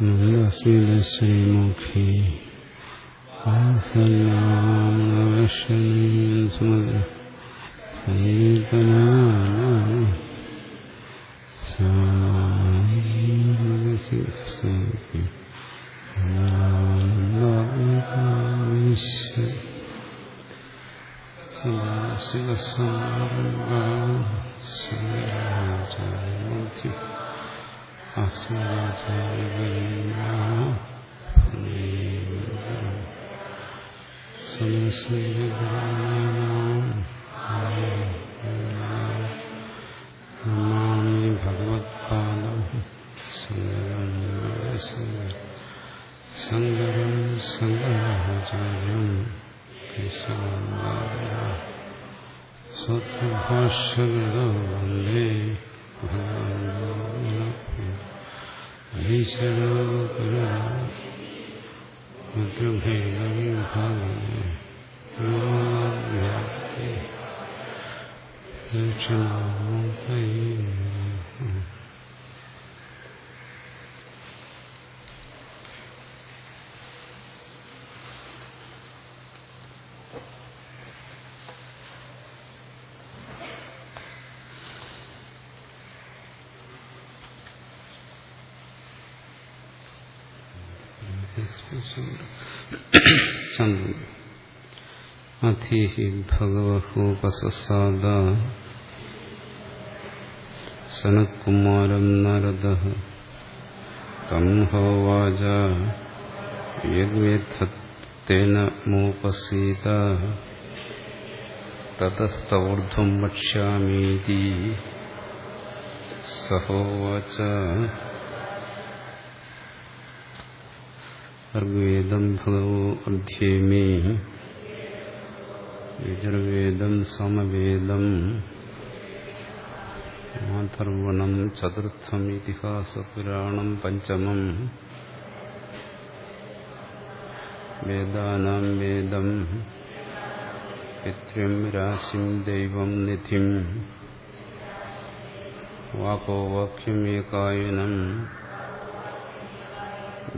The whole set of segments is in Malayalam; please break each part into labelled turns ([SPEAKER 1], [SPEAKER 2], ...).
[SPEAKER 1] ശ്രീമുഖി സ്മൃതി സങ്കീർത്തനായ ശിവസാരംഗ നമാമി ഭഗവത്പാദം ശങ്കരം ശങ്കരാചാര്യം സ്വഭാഷ്യകൃതോ വന്ദേ ഈശ്വരോ ദക്ഷിണാമൂർത്തയേ അധീഹി ഭഗവഹൂപസസാദ സനത്കുമാരം നരദ തം ഹോവാച യദ്വേദ്ധത്തേന മൂപസീത തതസ്തൂർധ്വം വക്ഷ്യാമീതി സഹോവാച ഋഗ്വേദം ഭഗവോ അധ്യേമേ യജുർവേദം സമവേദം മാധർവണം ചതുർത്ഥം ഇതിഹാസപുരാണം പഞ്ചമം വേദാനാം വേദം പിത്രം രാശിം ദൈവം നിധിം വാക്കോ വാക്യമേകായനം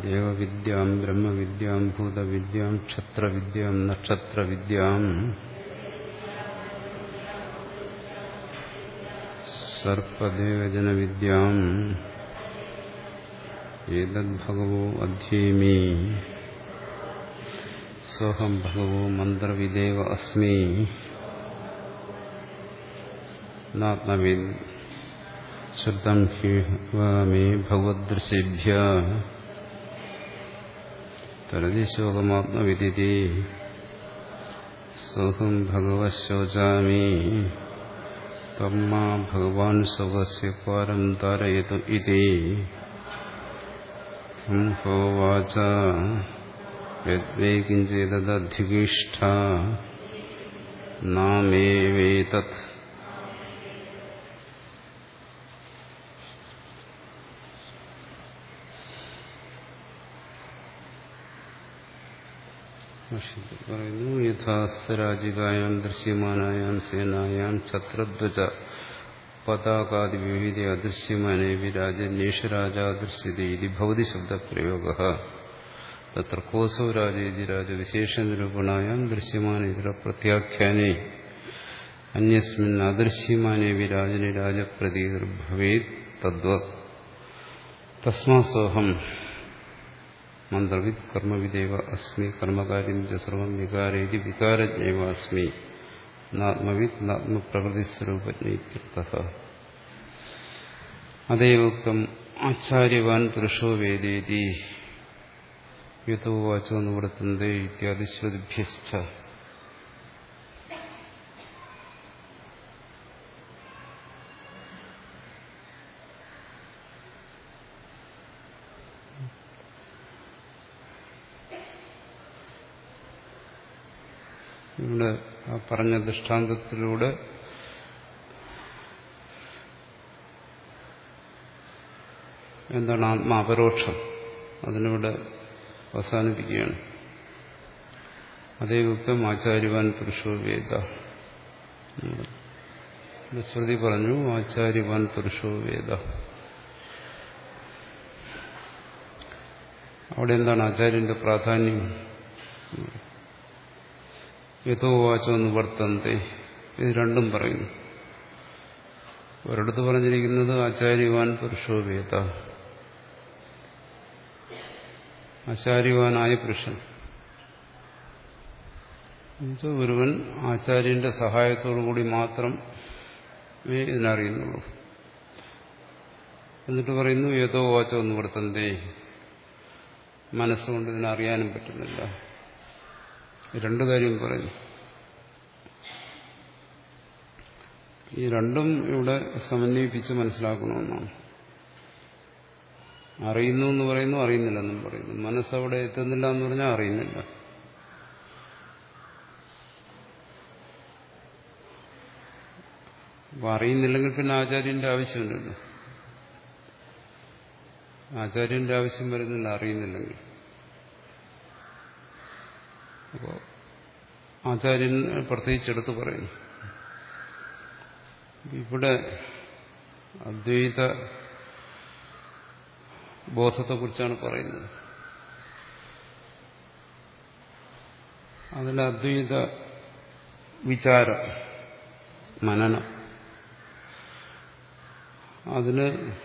[SPEAKER 1] ദേവവിദ്യാം ബ്രഹ്മവിദ്യാം ഭൂതവിദ്യാം ക്ഷത്രവിദ്യാം നക്ഷത്രവിദ്യാം സർപ്പദേവജനവിദ്യാം ഏതദ്ഭഗവോ അധ്യേമി. സോഹം ഭഗവോ മന്ത്രവിദേവ അസ്മി. നാത്മവിദ് ശ്രുതം ഹി മേ ഭഗവദ്ദൃശേഭ്യ തരതിശോകമാത്മവിദിതി സോഹം ഭഗവശോചാമി. തമ്മാ ഭഗവാൻ ശോകസ്യ പാരം താരയതു ഇതി തം ഹോവാച യദ്വേ കിഞ്ചിദധികീഷ്ഠ നാമേവേതത് പറയുന്നു യഥാസ്ഥരാജികായാം ദൃശ്യമാനായാം സേനായാം ഛത്രധ്വജ പതാകാദി വിവിധ അദൃശ്യമാനേ വിരാജന്യേഷരാജാദൃശ്യത ഇത് ഭവതി ശബ്ദപ്രയോഗ. തത്ര കോസോ രാജേതി രാജവിശേഷനിരൂപണായാം ദൃശ്യമാന ഇതര പ്രത്യാഖ്യാനേ. അന്യസ്മിൻ അദൃശ്യമാനേ വിരാജനെ രാജപ്രതീതിർഭവേത് തദ്വത് തസ്മാസോഹം മന്ത്രവിത് കർമ്മവിദേവ അസ്മി കർമ്മകാര്യം സർവം വികാരേതി വികാരജ്ഞൈവ അസ്മി. നാത്മവിത് നാത്മപ്രകൃതിസ്വരൂപജ്ഞ അതേവോക്തം ആചാര്യവാൻ പുരുഷോ വേദേതി. യുതോ വാചോ നിവർത്തന്തേ ഇത്യാദി ശ്രുതിഭ്യശ്ച ഇവിടെ ആ പറഞ്ഞ ദൃഷ്ടാന്തത്തിലൂടെ എന്താണ് ആത്മാപരോക്ഷം അതിനൂടെ അവസാനിപ്പിക്കുകയാണ്. അതേ യുക്തം ആചാര്യവാൻ പുരുഷോ വേദ. ശ്രുതി പറഞ്ഞു ആചാര്യവാൻ പുരുഷോ വേദ. അവിടെ എന്താണ് ആചാര്യന്റെ പ്രാധാന്യം? യഥോ നിവർത്തന്തേ ഇത് രണ്ടും പറയുന്നു. ഒരിടത്ത് പറഞ്ഞിരിക്കുന്നത് ആചാര്യവാൻ പുരുഷോവേത ആചാര്യവാനായ പുരുഷൻ. ഗുരുവൻ ആചാര്യന്റെ സഹായത്തോടുകൂടി മാത്രമേ ഇതിനറിയുന്നുള്ളൂ. എന്നിട്ട് പറയുന്നു ഏതോ വാച്ചോ നിവർത്തന്തേ മനസ്സുകൊണ്ട് ഇതിനറിയാനും പറ്റുന്നില്ല. രണ്ടു കാര്യം പറഞ്ഞു ഈ രണ്ടും ഇവിടെ സമന്വയിപ്പിച്ച് മനസ്സിലാക്കണമെന്നാണ്. അറിയുന്നു എന്ന് പറയുന്നു അറിയുന്നില്ലെന്നും പറയുന്നു. മനസ്സവിടെ എത്തുന്നില്ല എന്ന് പറഞ്ഞാൽ അറിയുന്നില്ല. അപ്പൊ അറിയുന്നില്ലെങ്കിൽ പിന്നെ ആചാര്യന്റെ ആവശ്യമില്ലല്ലോ. ആചാര്യന്റെ ആവശ്യം വരുന്നില്ല അറിയുന്നില്ലെങ്കിൽ. അപ്പോൾ ആചാര്യൻ പ്രത്യേകിച്ചെടുത്ത് പറയുന്നു ഇവിടെ അദ്വൈത ബോധത്തെക്കുറിച്ചാണ് പറയുന്നത്. അതിൽ അദ്വൈത വിചാരം മനനം. അതിന്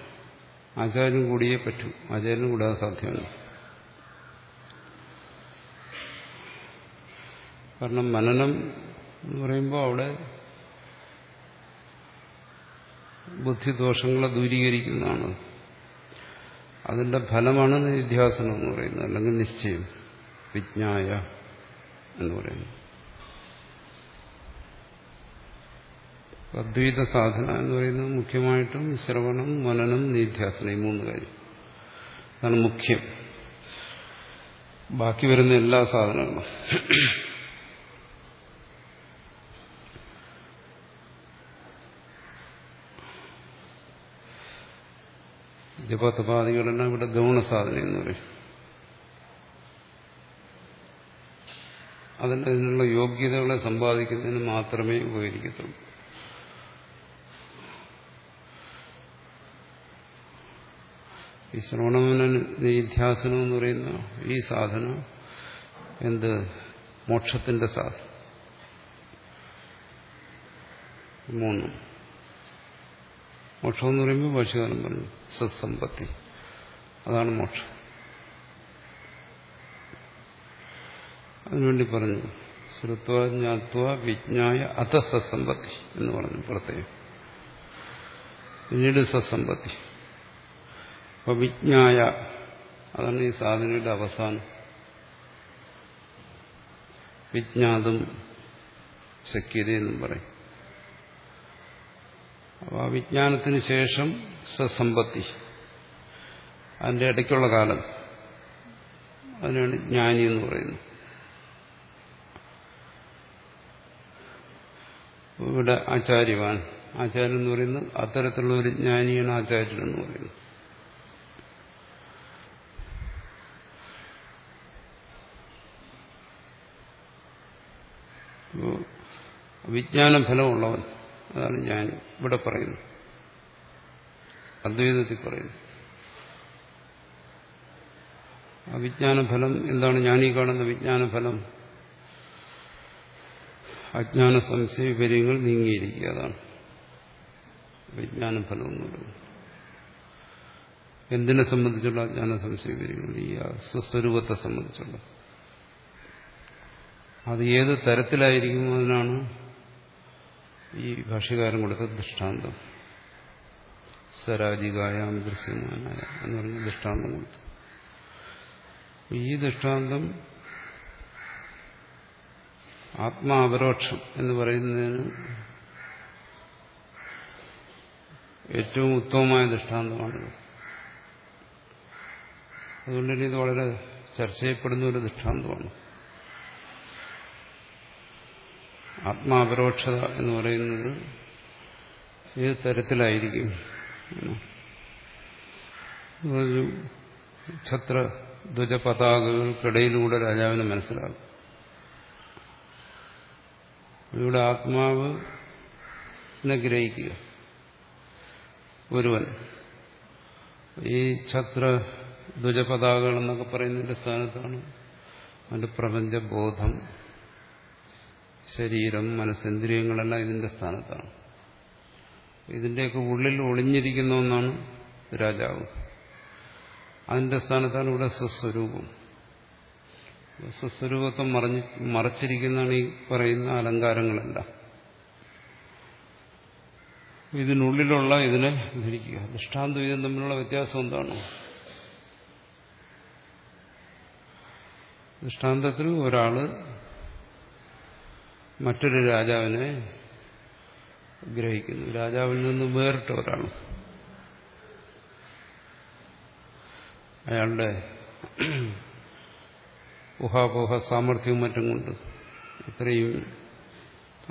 [SPEAKER 1] ആചാര്യം കൂടിയേ പറ്റും. ആചാര്യനും കൂടാതെ സാധ്യമല്ല. കാരണം മനനം എന്ന് പറയുമ്പോൾ അവിടെ ബുദ്ധിദോഷങ്ങളെ ദൂരീകരിക്കുന്നതാണ്. അതിന്റെ ഫലമാണ് നിധ്യാസനം എന്ന് പറയുന്നത് അല്ലെങ്കിൽ നിശ്ചയം വിജ്ഞായ എന്ന് പറയുന്നത്. അദ്വൈത സാധന എന്ന് പറയുന്നത് മുഖ്യമായിട്ടും ശ്രവണം മനനം നിധ്യാസനം ഈ മൂന്ന് കാര്യം. അതാണ് മുഖ്യം. ബാക്കി വരുന്ന എല്ലാ സാധനങ്ങളും. ജപതപാദികളെല്ലാം ഇവിടെ ഗൗണസാധന എന്ന് പറയും. അതിന്റെ അതിനുള്ള യോഗ്യതകളെ സമ്പാദിക്കുന്നതിന് മാത്രമേ ഉപകരിക്കത്തുള്ളൂ. ഈ ശ്രവണമന നിധ്യാസനം എന്ന് പറയുന്ന ഈ സാധന എന്ത്? മോക്ഷത്തിന്റെ സാധനം. മൂന്നും. മോക്ഷം എന്ന് പറയുമ്പോൾ ഭാഷകാലം പറഞ്ഞു സത്സമ്പത്തി. അതാണ് മോക്ഷം. അതിനുവേണ്ടി പറഞ്ഞു ശ്രുത്വ ജ്ഞാത്വ വിജ്ഞായ അത സത്സമ്പത്തി എന്ന് പറഞ്ഞു പ്രത്യേകം പിന്നീട് സത്സമ്പത്തി. അപ്പൊ വിജ്ഞായ അതാണ് ഈ സാധനയുടെ അവസാനം. വിജ്ഞാതും ശക്യതയെന്നും പറയും. അപ്പോൾ ആ വിജ്ഞാനത്തിന് ശേഷം സസമ്പത്തി. അതിന്റെ ഇടയ്ക്കുള്ള കാലം. അതിനാണ് ജ്ഞാനി എന്ന് പറയുന്നത്. ഇവിടെ ആചാര്യവാൻ. ആചാര്യൻ എന്ന് പറയുന്നത് അത്തരത്തിലുള്ള ഒരു ജ്ഞാനിയാണ് ആചാര്യൻ എന്ന് പറയുന്നത്. വിജ്ഞാന ഫലമുള്ളവൻ അതാണ് ഞാൻ ഇവിടെ പറയുന്നു അദ്വൈതത്തിൽ പറയുന്നു ആ വിജ്ഞാനഫലം എന്താണ്? ഞാനീ കാണുന്ന വിജ്ഞാനഫലം. അജ്ഞാന സംശയ വിപര്യങ്ങൾ നീങ്ങിയിരിക്കുക അതാണ്. വിജ്ഞാനഫലം എന്ന് പറയുന്നത്. എന്തിനെ സംബന്ധിച്ചുള്ള അജ്ഞാന സംശയ വിപര്യങ്ങൾ ഈ സ്വസ്വരൂപത്തെ സംബന്ധിച്ചുള്ള. അത് ഏത് തരത്തിലായിരിക്കും അതിനാണ് ഈ ഭാഷ്യകാരൻ കൊടുത്ത ദൃഷ്ടാന്തം. സരാജികായാം ദൃശ്യമാനായ എന്ന് പറഞ്ഞ ദൃഷ്ടാന്തം കൊടുത്തു. ഈ ദൃഷ്ടാന്തം ആത്മാപരോക്ഷം എന്ന് പറയുന്നതിന് ഏറ്റവും ഉത്തമമായ ദൃഷ്ടാന്തമാണ്. അതുകൊണ്ട് തന്നെ ഇത് വളരെ ചർച്ച ചെയ്യപ്പെടുന്ന ഒരു ദൃഷ്ടാന്തമാണ്. ആത്മാപരോക്ഷത എന്ന് പറയുന്നത് ഏത് തരത്തിലായിരിക്കും ഒരു ഛത്ര ധ്വജ പതാകകൾക്കിടയിലൂടെ രാജാവിന് മനസ്സിലാകും. ഇവിടെ ആത്മാവിനെ ഗ്രഹിക്കുക. ഒരുവൻ. ഈ ഛത്ര ധ്വജ പതാകകൾ എന്നൊക്കെ പറയുന്നതിന്റെ സ്ഥാനത്താണ് അവന്റെ പ്രപഞ്ചബോധം. ശരീരം മനസ്സേന്ദ്രിയങ്ങളെല്ലാം ഇതിന്റെ സ്ഥാനത്താണ്. ഇതിന്റെയൊക്കെ ഉള്ളിൽ ഒളിഞ്ഞിരിക്കുന്ന ഒന്നാണ് രാജാവ്. അതിന്റെ സ്ഥാനത്താണ് ഇവിടെ സ്വസ്വരൂപം. സ്വസ്വരൂപത്തെ മറിഞ്ഞ് മറച്ചിരിക്കുന്നതാണ് ഈ പറയുന്ന അലങ്കാരങ്ങളെല്ലാം. ഇതിനുള്ളിലുള്ള ഇതിനെ ധരിക്കുക. ദൃഷ്ടാന്തം ഇതും തമ്മിലുള്ള വ്യത്യാസം എന്താണ്? ദൃഷ്ടാന്തത്തിൽ ഒരാൾ മറ്റൊരു രാജാവിനെ ഗ്രഹിക്കുന്നു. രാജാവിൽ നിന്ന് വേറിട്ട ഒരാൾ അയാളുടെ ഊഹാപോഹ സാമർഥ്യവും മറ്റും കൊണ്ട് ഇത്രയും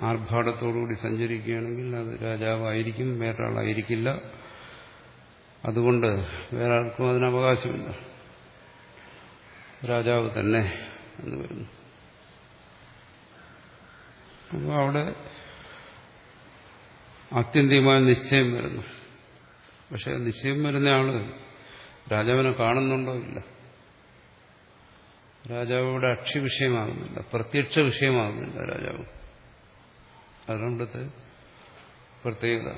[SPEAKER 1] ആർഭാടത്തോടുകൂടി സഞ്ചരിക്കുകയാണെങ്കിൽ അത് രാജാവായിരിക്കും വേറൊരാളായിരിക്കില്ല. അതുകൊണ്ട് വേറെ ആർക്കും അതിന് അവകാശമില്ല. രാജാവ് തന്നെ എന്ന് വരുന്നു അപ്പോൾ അവിടെ ആത്യന്തികമായ നിശ്ചയം വരുന്നു. പക്ഷെ നിശ്ചയം വരുന്ന ആൾ രാജാവിനെ കാണുന്നുണ്ടോ ഇല്ല. രാജാവ് ഇവിടെ അക്ഷി വിഷയമാകുന്നില്ല പ്രത്യക്ഷ വിഷയമാകുന്നില്ല രാജാവ്. അതാണ് ഇവിടുത്തെ പ്രത്യേകത.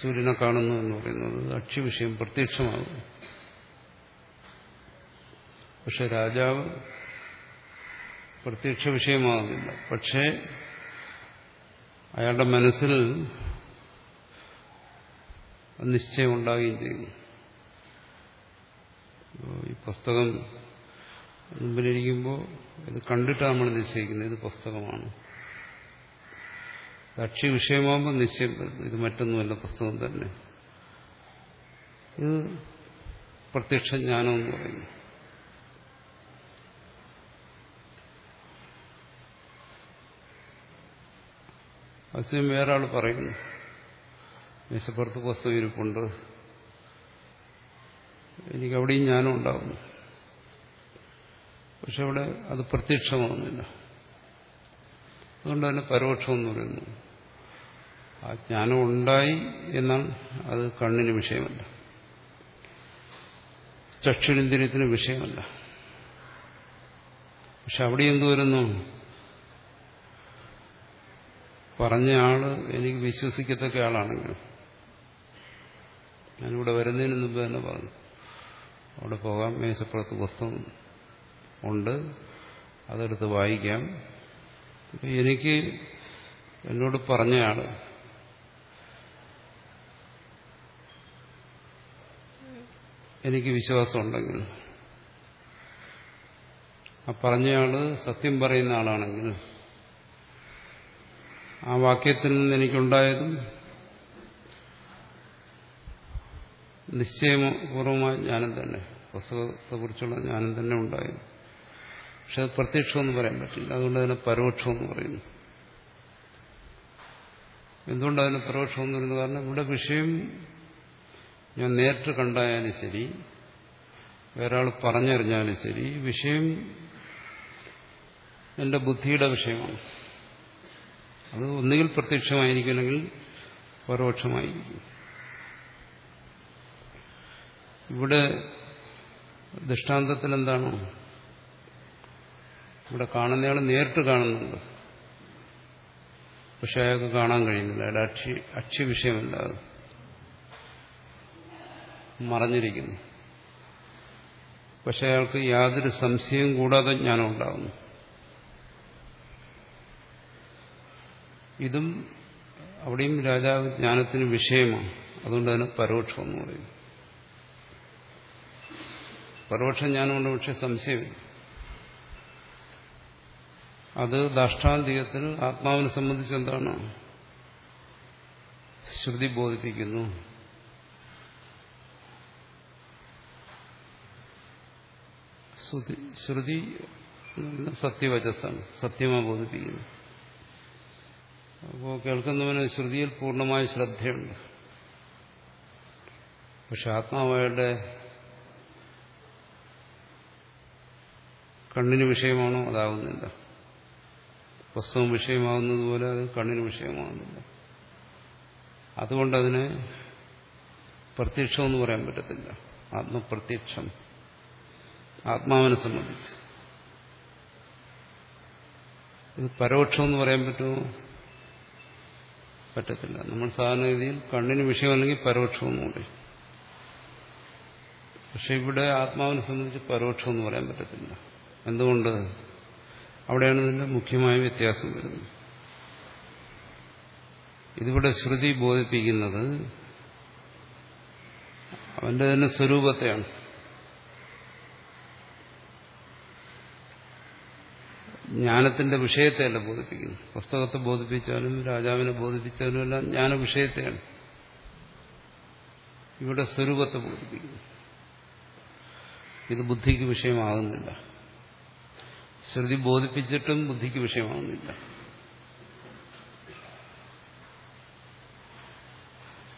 [SPEAKER 1] സൂര്യനെ കാണുന്നു എന്ന് പറയുന്നത് അക്ഷി വിഷയം പ്രത്യക്ഷമാകുന്നു. പക്ഷെ രാജാവ് പ്രത്യക്ഷ വിഷയമാകുന്നില്ല പക്ഷേ അയാളുടെ മനസ്സിൽ നിശ്ചയം ഉണ്ടാകുകയും ചെയ്യുന്നു ഈ പുസ്തകം മുമ്പിലിരിക്കുമ്പോൾ ഇത് കണ്ടിട്ടാണ് നമ്മൾ നിശ്ചയിക്കുന്നത്. ഇത് പുസ്തകമാണ്. അക്ഷി വിഷയമാകുമ്പോൾ നിശ്ചയം ഇത് മറ്റൊന്നുമല്ല പുസ്തകം തന്നെ. ഇത് പ്രത്യക്ഷ ജ്ഞാനം എന്ന് പറയുന്നു. അസ്യം വേറെ ആൾ പറയുന്നു. മേശപ്പുറത്ത് പുസ്തകം ഇരിപ്പുണ്ട്. എനിക്ക് അവിടെയും ഉണ്ടാകുന്നു പക്ഷെ അവിടെ അത് പ്രത്യക്ഷമാകുന്നില്ല അതുകൊണ്ട് തന്നെ പരോക്ഷം എന്ന് പറയുന്നു. ആ ജ്ഞാനം ഉണ്ടായി എന്നാൽ അത് കണ്ണിന് വിഷയമല്ല. ചക്ഷുരിന്ദ്രിയത്തിന് വിഷയമല്ല. പക്ഷെ അവിടെ എന്തു വരുന്നു? പറഞ്ഞ ആൾ എനിക്ക് വിശ്വസിക്കത്തക്ക ആളാണെങ്കിലും ഞാനിവിടെ വരുന്നതിന് മുമ്പ് തന്നെ പറഞ്ഞു. അവിടെ പോകാം. മേശപ്പുറത്ത് പുസ്തകം ഉണ്ട്. അതെടുത്ത് വായിക്കാം. എനിക്ക് എന്നോട് പറഞ്ഞയാൾ എനിക്ക് വിശ്വാസമുണ്ടെങ്കിൽ ആ പറഞ്ഞയാൾ സത്യം പറയുന്ന ആളാണെങ്കിൽ ആ വാക്യത്തിൽ നിന്ന് എനിക്കുണ്ടായതും നിശ്ചയപൂർവമായ ജ്ഞാനം തന്നെ പുസ്തകത്തെക്കുറിച്ചുള്ള ജ്ഞാനം തന്നെ ഉണ്ടായത്. പക്ഷെ അത് പ്രത്യക്ഷമെന്ന് പറയാൻ പറ്റില്ല. അതുകൊണ്ട് അതിനെ പരോക്ഷമെന്ന് പറയുന്നു. എന്തുകൊണ്ട് അതിന് പരോക്ഷമെന്ന് പറയുന്നത് കാരണം ഇവിടെ വിഷയം ഞാൻ നേരിട്ട് കണ്ടായാലും ശരി വേറെ ആൾ പറഞ്ഞറിഞ്ഞാലും ശരി വിഷയം എന്റെ ബുദ്ധിയുടെ വിഷയമാണ്. അത് ഒന്നുകിൽ പ്രത്യക്ഷമായിരിക്കും അല്ലെങ്കിൽ പരോക്ഷമായിരിക്കും ഇവിടെ ദൃഷ്ടാന്തത്തിൽ എന്താണ് ഇവിടെ കാണുന്നയാൾ നേരിട്ട് കാണുന്നുണ്ട്. പക്ഷെ അയാൾക്ക് കാണാൻ കഴിയുന്നില്ല. അയാൾ അക്ഷി അക്ഷി വിഷയമല്ല. അത് മറഞ്ഞിരിക്കുന്നു. പക്ഷെ അയാൾക്ക് യാതൊരു സംശയവും കൂടാതെ ജ്ഞാനം ഉണ്ടാകുന്നു ഇതും അവിടെയും രാജാവ് ജ്ഞാനത്തിന് വിഷയമാണ്. അതുകൊണ്ട് തന്നെ പരോക്ഷം എന്ന് പറയുന്നു പരോക്ഷം ജ്ഞാനമുണ്ട് പക്ഷെ സംശയമില്ല. അത് ദാഷ്ടാന്തികത്തിൽ ആത്മാവിനെ സംബന്ധിച്ച് എന്താണ്? ശ്രുതി ബോധിപ്പിക്കുന്നു. ശ്രുതി സത്യവചസ്സാണ്. സത്യമാണ് ബോധിപ്പിക്കുന്നത് അപ്പോൾ കേൾക്കുന്നവന് ശ്രുതിയിൽ പൂർണമായ ശ്രദ്ധയുണ്ട്. പക്ഷെ ആത്മാവയുടെ കണ്ണിന് വിഷയമാണോ? അതാവുന്നില്ല. പുസ്തകം വിഷയമാകുന്നത് പോലെ അത് കണ്ണിന് വിഷയമാകുന്നില്ല. അതുകൊണ്ടതിന് പ്രത്യക്ഷമെന്ന് പറയാൻ പറ്റത്തില്ല. ആത്മപ്രത്യക്ഷം. ആത്മാവിനെ സംബന്ധിച്ച്. ഇത് പരോക്ഷമെന്ന് പറയാൻ പറ്റുമോ? പറ്റത്തില്ല. നമ്മൾ സാധാരണഗതിയിൽ കണ്ണിന് വിഷയമല്ലെങ്കിൽ പരോക്ഷവും പറയും പക്ഷെ ഇവിടെ ആത്മാവിനെ സംബന്ധിച്ച് പരോക്ഷം എന്ന് പറയാൻ പറ്റത്തില്ല. എന്തുകൊണ്ട്? അവിടെയാണ് ഇതിന്റെ മുഖ്യമായ വ്യത്യാസം വരുന്നത്. ഇതിവിടെ ശ്രുതി ബോധിപ്പിക്കുന്നത് അവന്റെ തന്നെ സ്വരൂപത്തെയാണ്. ജ്ഞാനത്തിന്റെ വിഷയത്തെയല്ല ബോധിപ്പിക്കുന്നു പുസ്തകത്തെ ബോധിപ്പിച്ചാലും രാജാവിനെ ബോധിപ്പിച്ചാലും എല്ലാം ജ്ഞാന വിഷയത്തെയാണ് ഇവിടെ സ്വരൂപത്തെ ബോധിപ്പിക്കുന്നു. ഇത് ബുദ്ധിക്ക് വിഷയമാകുന്നില്ല. ശ്രുതി ബോധിപ്പിച്ചിട്ടും ബുദ്ധിക്ക് വിഷയമാകുന്നില്ല.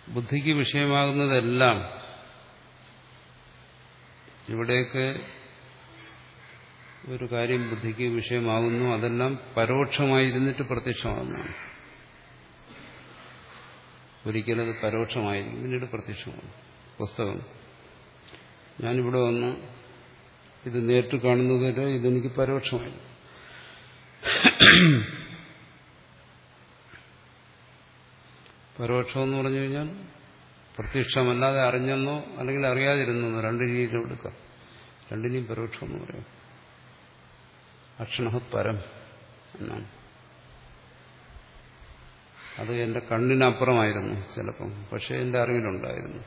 [SPEAKER 1] ബുദ്ധിക്ക് വിഷയമാകുന്നതെല്ലാം ഇവിടെയൊക്കെ ഒരു കാര്യം ബുദ്ധിക്ക് വിഷയമാകുന്നു അതെല്ലാം പരോക്ഷമായിരുന്നിട്ട് പ്രത്യക്ഷമാകുന്നതാണ്. ഒരിക്കലത് പരോക്ഷമായിരിക്കും പിന്നീട് പ്രത്യക്ഷമാകും. പുസ്തകം. ഞാനിവിടെ വന്ന് ഇത് നേരിട്ട് കാണുന്നതുവരെ ഇതെനിക്ക് പരോക്ഷമായി. പരോക്ഷം എന്ന് പറഞ്ഞു കഴിഞ്ഞാൽ പ്രത്യക്ഷമല്ലാതെ അറിഞ്ഞെന്നോ അല്ലെങ്കിൽ അറിയാതിരുന്നെന്നോ രണ്ട് രീതിയിലും എടുക്കാം രണ്ടിനെയും പരോക്ഷം എന്ന് പറയാം. അക്ഷണ പരം എന്നാണ്. അത് എന്റെ കണ്ണിനപ്പുറമായിരുന്നു ചിലപ്പം പക്ഷെ എന്റെ അറിവിലുണ്ടായിരുന്നു.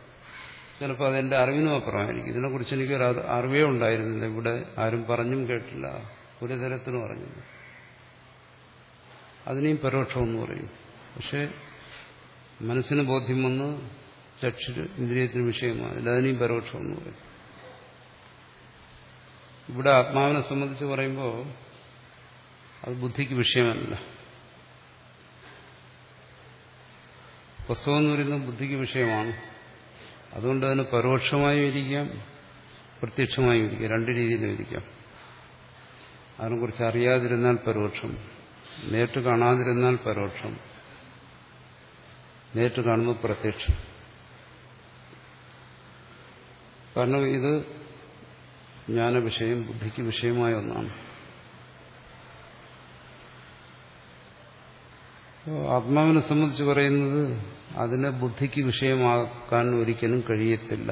[SPEAKER 1] ചിലപ്പോൾ അതെന്റെ അറിവിനും അപ്പുറമായിരിക്കും. ഇതിനെക്കുറിച്ച് എനിക്കൊരു അറിവേ ഉണ്ടായിരുന്നില്ല. ഇവിടെ ആരും പറഞ്ഞും കേട്ടില്ല. ഒരു തരത്തിലും അറിഞ്ഞില്ല. അതിനെയും പരോക്ഷമെന്ന് പറയും. പക്ഷെ മനസ്സിന് ബോധ്യം വന്ന് ചക്ഷു ഇന്ദ്രിയത്തിന് വിഷയമാണ് അതിനെയും പരോക്ഷമെന്ന് പറയും. ഇവിടെ ആത്മാവിനെ സംബന്ധിച്ച് പറയുമ്പോൾ അത് ബുദ്ധിക്ക് വിഷയമല്ല. പുസ്തകം എന്ന് പറയുന്നത് ബുദ്ധിക്ക് വിഷയമാണ്. അതുകൊണ്ട് അതിന് പരോക്ഷമായും ഇരിക്കാം പ്രത്യക്ഷമായും ഇരിക്കാം രണ്ട് രീതിയിലും ഇരിക്കാം. അതിനെക്കുറിച്ച് അറിയാതിരുന്നാൽ പരോക്ഷം നേരിട്ട് കാണാതിരുന്നാൽ പരോക്ഷം നേരിട്ട് കാണുമ്പോൾ പ്രത്യക്ഷം. കാരണം ഇത് ജ്ഞാന വിഷയം ബുദ്ധിക്ക് വിഷയമായ ഒന്നാണ്. ആത്മാവിനെ സംബന്ധിച്ച് പറയുന്നത് അതിനെ ബുദ്ധിക്ക് വിഷയമാക്കാൻ ഒരിക്കലും കഴിയത്തില്ല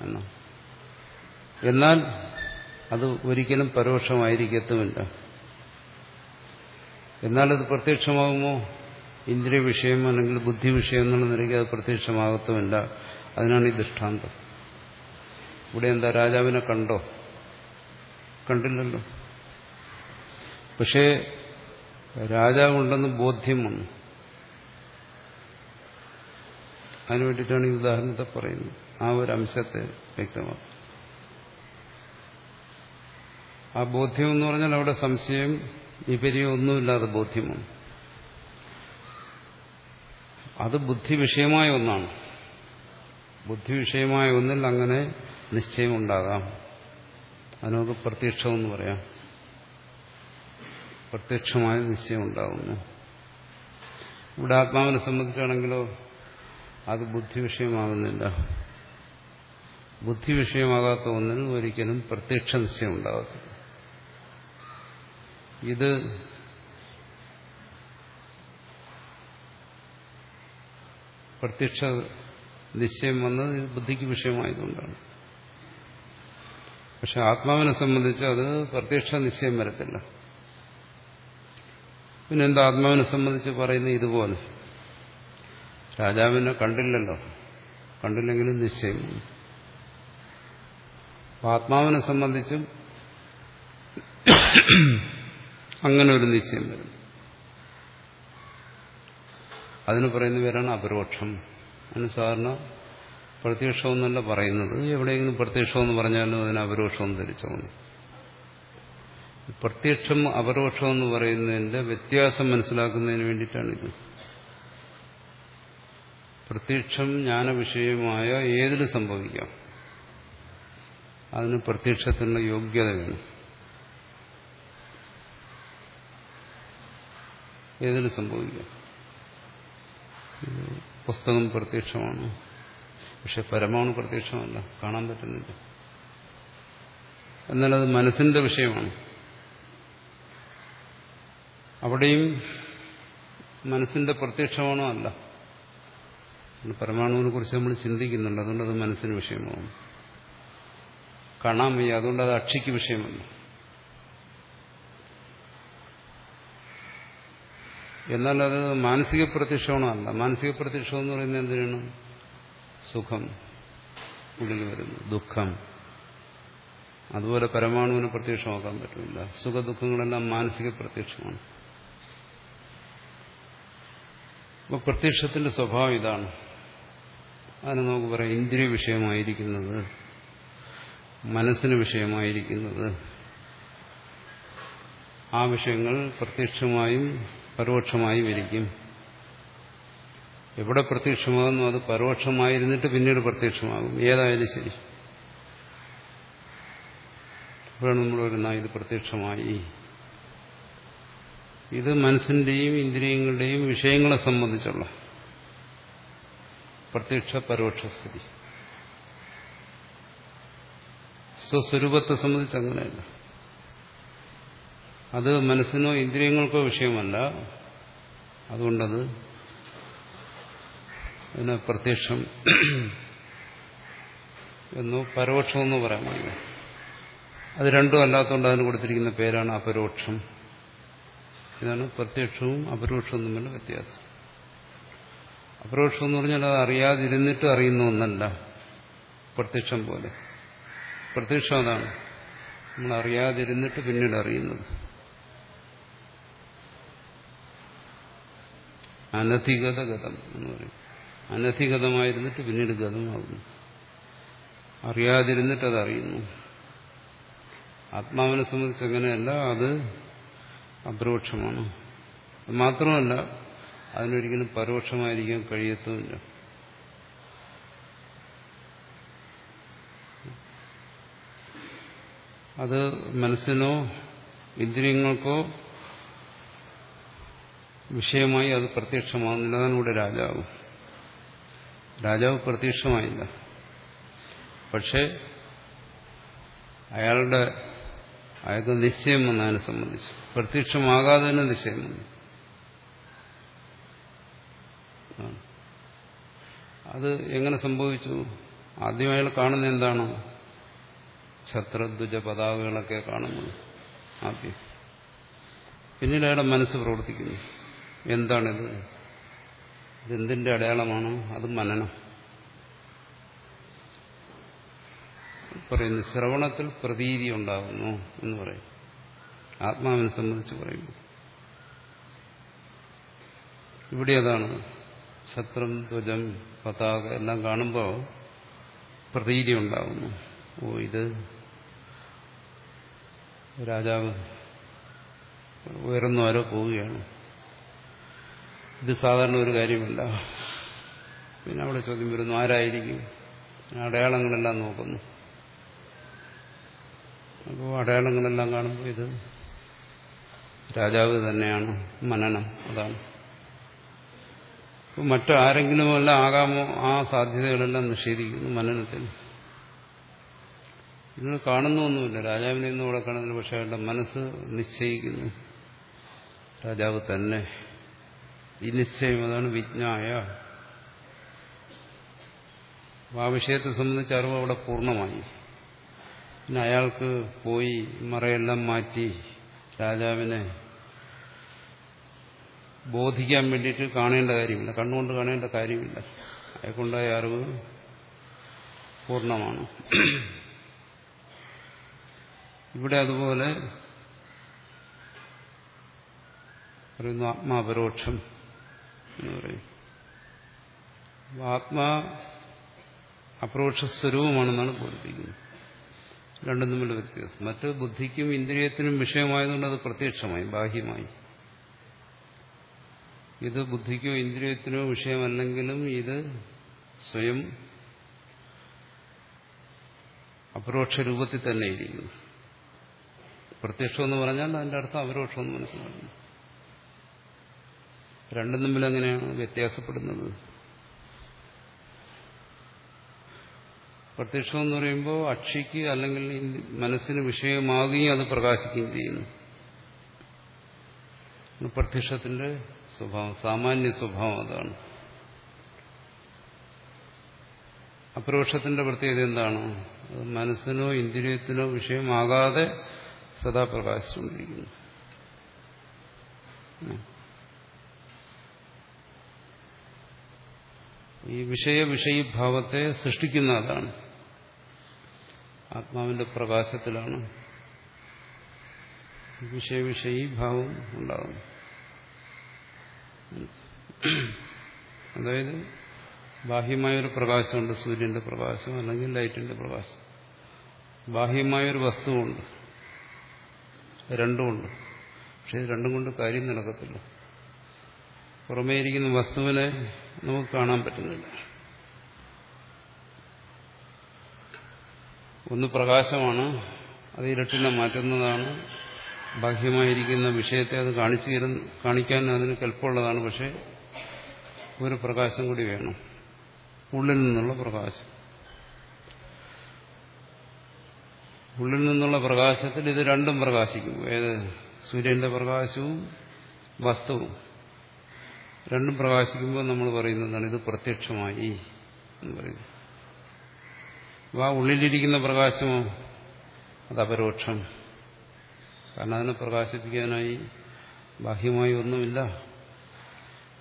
[SPEAKER 1] എന്ന് എന്നാൽ അത് ഒരിക്കലും പരോക്ഷമായിരിക്കത്തുമില്ല. എന്നാൽ അത് പ്രത്യക്ഷമാകുമോ? ഇന്ദ്രിയ വിഷയം അല്ലെങ്കിൽ ബുദ്ധി വിഷയം എന്നുള്ള നിലയ്ക്ക് അത് പ്രത്യക്ഷമാകത്തുമില്ല. അതിനാണ് ഈ ദൃഷ്ടാന്തം. ഇവിടെ എന്താ രാജാവിനെ കണ്ടോ? കണ്ടില്ലല്ലോ. പക്ഷേ രാജാവുണ്ടെന്ന് ബോധ്യം വന്നു. അതിനു വേണ്ടിയിട്ടാണ് ഈ ഉദാഹരണത്തെ പറയുന്നത്. ആ ഒരു അംശത്തെ വ്യക്തമാക്കും ആ ബോധ്യം എന്ന് പറഞ്ഞാൽ അവിടെ സംശയം വിപര്യം ഒന്നുമില്ലാതെ ബോധ്യമാണ് അത് ബുദ്ധി വിഷയമായ ഒന്നാണ്. ബുദ്ധി വിഷയമായ ഒന്നിൽ അങ്ങനെ നിശ്ചയമുണ്ടാകാം. അതിനൊക്കെ പ്രത്യക്ഷമെന്ന് പറയാം. പ്രത്യക്ഷമായ നിശ്ചയം ഉണ്ടാകുന്നു ഇവിടെ ആത്മാവിനെ സംബന്ധിച്ചാണെങ്കിലോ അത് ബുദ്ധി വിഷയമാകുന്നില്ല. ബുദ്ധി വിഷയമാകാത്ത ഒന്നിൽ ഒരിക്കലും പ്രത്യക്ഷ നിശ്ചയം ഉണ്ടാകത്തില്ല ഇത് പ്രത്യക്ഷ നിശ്ചയം വന്നത് ബുദ്ധിക്ക് വിഷയമായതുകൊണ്ടാണ്. പക്ഷെ ആത്മാവിനെ സംബന്ധിച്ച് അത് പ്രത്യക്ഷ നിശ്ചയം വരത്തില്ല. പിന്നെന്താ ആത്മാവിനെ സംബന്ധിച്ച് പറയുന്നത് ഇതുപോലെ. രാജാവിനെ കണ്ടില്ലല്ലോ. കണ്ടില്ലെങ്കിലും നിശ്ചയം. ആത്മാവിനെ സംബന്ധിച്ചും അങ്ങനെ ഒരു നിശ്ചയം വരും. അതിന് പറയുന്ന പേരാണ് അപരോക്ഷം. അതിന് സാധാരണ പ്രത്യക്ഷം എന്നല്ല പറയുന്നത് എവിടെയെങ്കിലും പ്രത്യക്ഷം എന്ന് പറഞ്ഞാലും അതിന് അപരോക്ഷം ധരിച്ചോണം പ്രത്യക്ഷം അപരോക്ഷം എന്ന് പറയുന്നതിന്റെ വ്യത്യാസം മനസ്സിലാക്കുന്നതിന് വേണ്ടിയിട്ടാണിത്. പ്രത്യക്ഷം ജ്ഞാനവിഷയമായ വിഷയമായ ഏതിലും സംഭവിക്കാം. അതിന് പ്രത്യക്ഷത്തിനുള്ള യോഗ്യത വേണം. ഏതിന് സംഭവിക്കാം. പുസ്തകം പ്രത്യക്ഷമാണ്. പക്ഷെ പരമാണു പ്രത്യക്ഷമല്ല. കാണാൻ പറ്റുന്നില്ല. എന്നാൽ അത് മനസ്സിന്റെ വിഷയമാണ്. അവിടെയും മനസ്സിന്റെ പ്രത്യക്ഷമാണോ അല്ല? പരമാണുവിനെ കുറിച്ച് നമ്മൾ ചിന്തിക്കുന്നുണ്ട്. അതുകൊണ്ട് അത് മനസ്സിന് വിഷയമാണ്. കാണാൻ വയ്യ. അതുകൊണ്ട് അത് അക്ഷിക്ക് വിഷയമല്ല. എന്നാൽ അത് മാനസിക പ്രത്യക്ഷമാണോ അല്ല? മാനസിക പ്രത്യക്ഷം എന്ന് പറയുന്നത് എന്തിനാണ്? സുഖം ഉള്ളിൽ വരുന്നു ദുഃഖം. അതുപോലെ പരമാണുവിനെ പ്രത്യക്ഷമാക്കാൻ പറ്റില്ല. സുഖദുഃഖങ്ങളെല്ലാം മാനസിക പ്രത്യക്ഷമാണ്. അപ്പോൾ പ്രത്യക്ഷത്തിന്റെ സ്വഭാവം ഇതാണ്. അതിന് നമുക്ക് പറയാം ഇന്ദ്രിയ വിഷയമായിരിക്കുന്നത് മനസ്സിന് വിഷയമായിരിക്കുന്നത്. ആ വിഷയങ്ങൾ പ്രത്യക്ഷമായും പരോക്ഷമായും ഇരിക്കും. എവിടെ പ്രത്യക്ഷമാകുന്നു അത് പരോക്ഷമായിരുന്നിട്ട് പിന്നീട് പ്രത്യക്ഷമാകും. ഏതായാലും ശരി. അപ്പോഴാണ് നമ്മൾ വരുന്ന ഇത് പ്രത്യക്ഷമായി. ഇത് മനസ്സിന്റെയും ഇന്ദ്രിയങ്ങളുടെയും വിഷയങ്ങളെ സംബന്ധിച്ചുള്ള പ്രത്യക്ഷ പരോക്ഷ സ്ഥിതി. സ്വസ്വരൂപത്തെ സംബന്ധിച്ച് അങ്ങനെയല്ല. അത് മനസ്സിനോ ഇന്ദ്രിയങ്ങൾക്കോ വിഷയമല്ല. അതുകൊണ്ടത് അതിന് പ്രത്യക്ഷം എന്നോ പരോക്ഷമെന്നോ പറയാൻ കഴിയും അത് രണ്ടും അല്ലാത്തതുകൊണ്ട് അതിന് കൊടുത്തിരിക്കുന്ന പേരാണ് അപരോക്ഷം. ഇതാണ് പ്രത്യക്ഷവും അപരോക്ഷവും തമ്മിലുള്ള വ്യത്യാസം. അപരോക്ഷം എന്ന് പറഞ്ഞാൽ അത് അറിയാതിരുന്നിട്ട് അറിയുന്ന ഒന്നല്ല. പ്രത്യക്ഷം പോലെ. പ്രത്യക്ഷം അതാണ്. നമ്മൾ അറിയാതിരുന്നിട്ട് പിന്നീട് അറിയുന്നത്. അനധികത ഗതം എന്ന് പറയും. അനധികതമായിരുന്നിട്ട് പിന്നീട് ഗതമാകുന്നു. അറിയാതിരുന്നിട്ട് അതറിയുന്നു ആത്മാവിനെ സംബന്ധിച്ച് അങ്ങനെയല്ല അത് അപരോക്ഷമാണ് മാത്രമല്ല അതിനൊരിക്കലും പരോക്ഷമായിരിക്കാൻ കഴിയത്തുമില്ല. അത് മനസ്സിനോ ഇന്ദ്രിയങ്ങൾക്കോ വിഷയമായി അത് പ്രത്യക്ഷമാകുന്നില്ല. അതാണ് ഇവിടെ രാജാവ്. രാജാവ് പ്രത്യക്ഷമായില്ല. പക്ഷെ അയാളുടെ അയാൾക്ക് നിശ്ചയം വന്നതിനെ സംബന്ധിച്ച്. പ്രത്യക്ഷമാകാതെ തന്നെ നിശ്ചയം വന്നു. അത് എങ്ങനെ സംഭവിച്ചു? ആദ്യം അയാൾ കാണുന്ന എന്താണ്? ഛത്രദ്വജ പതാകകളൊക്കെ കാണുന്നു ആദ്യം. പിന്നീട് അയാളുടെ മനസ്സ് പ്രവർത്തിക്കുന്നു. എന്താണിത്? ഇതെന്തിന്റെ അടയാളമാണ്? അത് മനനം. പറയുന്നു ശ്രവണത്തിൽ പ്രതീതി ഉണ്ടാകുന്നു എന്ന് പറയും ആത്മാവിനെ സംബന്ധിച്ച് പറയുന്നു. ഇവിടെ അതാണ് ഛത്രം ധ്വജം പതാക എല്ലാം കാണുമ്പോൾ പ്രതീതി ഉണ്ടാകുന്നു. ഓ ഇത് രാജാവ് ഉയർന്നു ആരോ പോവുകയാണ്. ഇത് സാധാരണ ഒരു കാര്യമല്ല. പിന്നെ അവിടെ ചോദ്യം വരുന്നു ആരായിരിക്കും? അടയാളങ്ങളെല്ലാം നോക്കുന്നു. അപ്പോൾ അടയാളങ്ങളെല്ലാം കാണുമ്പോൾ ഇത് രാജാവ് തന്നെയാണ് മനനം അതാണ്. മറ്റാരെങ്കിലുമല്ല ആകാമോ ആ സാധ്യതകളെല്ലാം നിഷേധിക്കുന്നു മനനത്തിൽ. ഇതിന് കാണുന്നൊന്നുമില്ല. രാജാവിനെ ഒന്നും ഇവിടെ കാണുന്നില്ല പക്ഷെ അയാളുടെ മനസ്സ് നിശ്ചയിക്കുന്നു. രാജാവ് തന്നെ. ഈ നിശ്ചയം അതാണ് വിജ്ഞായ ആ വിഷയത്തെ സംബന്ധിച്ച് അറിവ് അവിടെ പൂർണമായി. പിന്നെ അയാൾക്ക് പോയി മറയെല്ലാം മാറ്റി രാജാവിനെ ബോധിക്കാൻ വേണ്ടിയിട്ട് കാണേണ്ട കാര്യമില്ല. കണ്ണുകൊണ്ട് കാണേണ്ട കാര്യമില്ല. അയാൾക്കുണ്ടായ അറിവ് പൂർണമാണ്. ഇവിടെ അതുപോലെ പറയുന്നു ആത്മാപരോക്ഷം. എന്ന് പറയും. ആത്മാ അപരോക്ഷ സ്വരൂപമാണെന്നാണ് ബോധിപ്പിക്കുന്നത്. രണ്ടും തമ്മിലുള്ള വ്യത്യാസം. മറ്റ് ബുദ്ധിക്കും ഇന്ദ്രിയത്തിനും വിഷയമായതുകൊണ്ട് അത് പ്രത്യക്ഷമായി ബാഹ്യമായി. ഇത് ബുദ്ധിക്കോ ഇന്ദ്രിയത്തിനോ വിഷയമല്ലെങ്കിലും ഇത് സ്വയം അപരോക്ഷ രൂപത്തിൽ തന്നെ ഇരിക്കുന്നു. പ്രത്യക്ഷം എന്ന് പറഞ്ഞാൽ അതിന്റെ അർത്ഥം അപരോക്ഷം എന്ന് മനസ്സിലാക്കുന്നു. രണ്ടും തമ്മിൽ എങ്ങനെയാണ് വ്യത്യാസപ്പെടുന്നത്? പ്രത്യക്ഷം എന്ന് പറയുമ്പോൾ അക്ഷിക്ക് അല്ലെങ്കിൽ മനസ്സിന് വിഷയമാകുകയും അത് പ്രകാശിക്കുകയും ചെയ്യുന്നു. പ്രത്യക്ഷത്തിന്റെ സ്വഭാവം സാമാന്യ സ്വഭാവം അതാണ്. അപരോക്ഷത്തിന്റെ പ്രത്യേകത എന്താണ്? അത് മനസ്സിനോ ഇന്ദ്രിയത്തിനോ വിഷയമാകാതെ സദാ പ്രകാശിച്ചുകൊണ്ടിരിക്കുന്നു. ഈ വിഷയ വിഷയീഭാവത്തെ സൃഷ്ടിക്കുന്ന അതാണ് ആത്മാവിന്റെ പ്രകാശത്തിലാണ് വിഷയവിഷയീഭാവം ഉണ്ടാകുന്നു അതായത് ബാഹ്യമായൊരു പ്രകാശമുണ്ട് സൂര്യന്റെ പ്രകാശം അല്ലെങ്കിൽ ലൈറ്റിന്റെ പ്രകാശം. ബാഹ്യമായൊരു വസ്തുവുണ്ട് രണ്ടുമുണ്ട്. പക്ഷെ രണ്ടും കൊണ്ട് കാര്യം നടക്കത്തില്ല. പുറമേ ഇരിക്കുന്ന വസ്തുവിനെ നമുക്ക് കാണാൻ പറ്റുന്നില്ല. ഒന്ന് പ്രകാശമാണ് അത് ഇരട്ടിനെ മാറ്റുന്നതാണ് ബാഹ്യമായിരിക്കുന്ന വിഷയത്തെ അത് കാണിച്ചു കാണിക്കാൻ അതിന് കെൽപ്പുള്ളതാണ് പക്ഷെ ഒരു പ്രകാശം കൂടി വേണം. ഉള്ളിൽ നിന്നുള്ള പ്രകാശം. ഉള്ളിൽ നിന്നുള്ള പ്രകാശത്തിൽ ഇത് രണ്ടും പ്രകാശിക്കും. ഏത്? സൂര്യന്റെ പ്രകാശവും വസ്തുവും. രണ്ടും പ്രകാശിക്കുമ്പോൾ നമ്മൾ പറയുന്നതാണ് ഇത് പ്രത്യക്ഷമായി എന്ന് പറയുന്നു. അപ്പോൾ ആ ഉള്ളിലിരിക്കുന്ന പ്രകാശമോ? അത് അപരോക്ഷം. കാരണം അതിനെ പ്രകാശിപ്പിക്കാനായി ബാഹ്യമായി ഒന്നുമില്ല.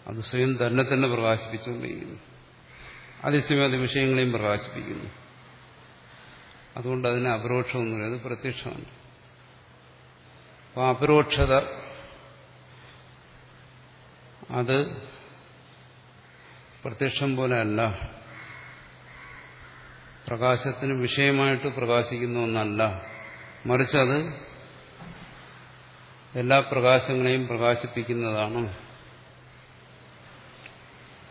[SPEAKER 1] അത് സ്വയം തന്നെ തന്നെ പ്രകാശിപ്പിച്ചുകൊണ്ടിരിക്കുന്നു. അതേസമയം അത് വിഷയങ്ങളെയും പ്രകാശിപ്പിക്കുന്നു. അതുകൊണ്ട് അതിനെ അപരോക്ഷം എന്ന് പറയുന്നത് പ്രത്യക്ഷമാണ്. അപ്പോൾ അപരോക്ഷത അത് പ്രത്യക്ഷം പോലെ അല്ല പ്രകാശത്തിന് വിഷയമായിട്ട് പ്രകാശിക്കുന്ന ഒന്നല്ല. മറിച്ച് അത് എല്ലാ പ്രകാശങ്ങളെയും പ്രകാശിപ്പിക്കുന്നതാണ്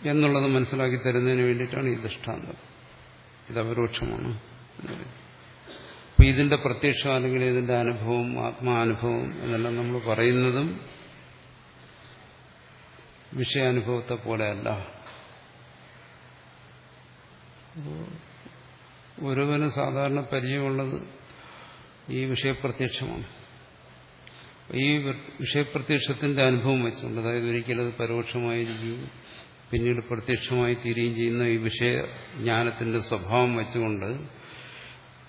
[SPEAKER 1] എന്നുള്ളത് മനസ്സിലാക്കി തരുന്നതിന് വേണ്ടിയിട്ടാണ് ഈ ദൃഷ്ടാന്തം. ഇത് അപരോക്ഷമാണ്. അപ്പം ഇതിന്റെ പ്രത്യക്ഷം അല്ലെങ്കിൽ ഇതിന്റെ അനുഭവം ആത്മാനുഭവം എന്നെല്ലാം നമ്മൾ പറയുന്നതും വിഷയാനുഭവത്തെ പോലെയല്ല. ഒരുവന് സാധാരണ പരിചയമുള്ളത് ഈ വിഷയപ്രത്യക്ഷമാണ്. ഈ വിഷയപ്രത്യക്ഷത്തിന്റെ അനുഭവം വെച്ചുകൊണ്ട് അതായത് ഒരിക്കലത് പരോക്ഷമായിരിക്കുകയും പിന്നീട് പ്രത്യക്ഷമായി തീരുകയും ചെയ്യുന്ന ഈ വിഷയജ്ഞാനത്തിന്റെ സ്വഭാവം വെച്ചുകൊണ്ട്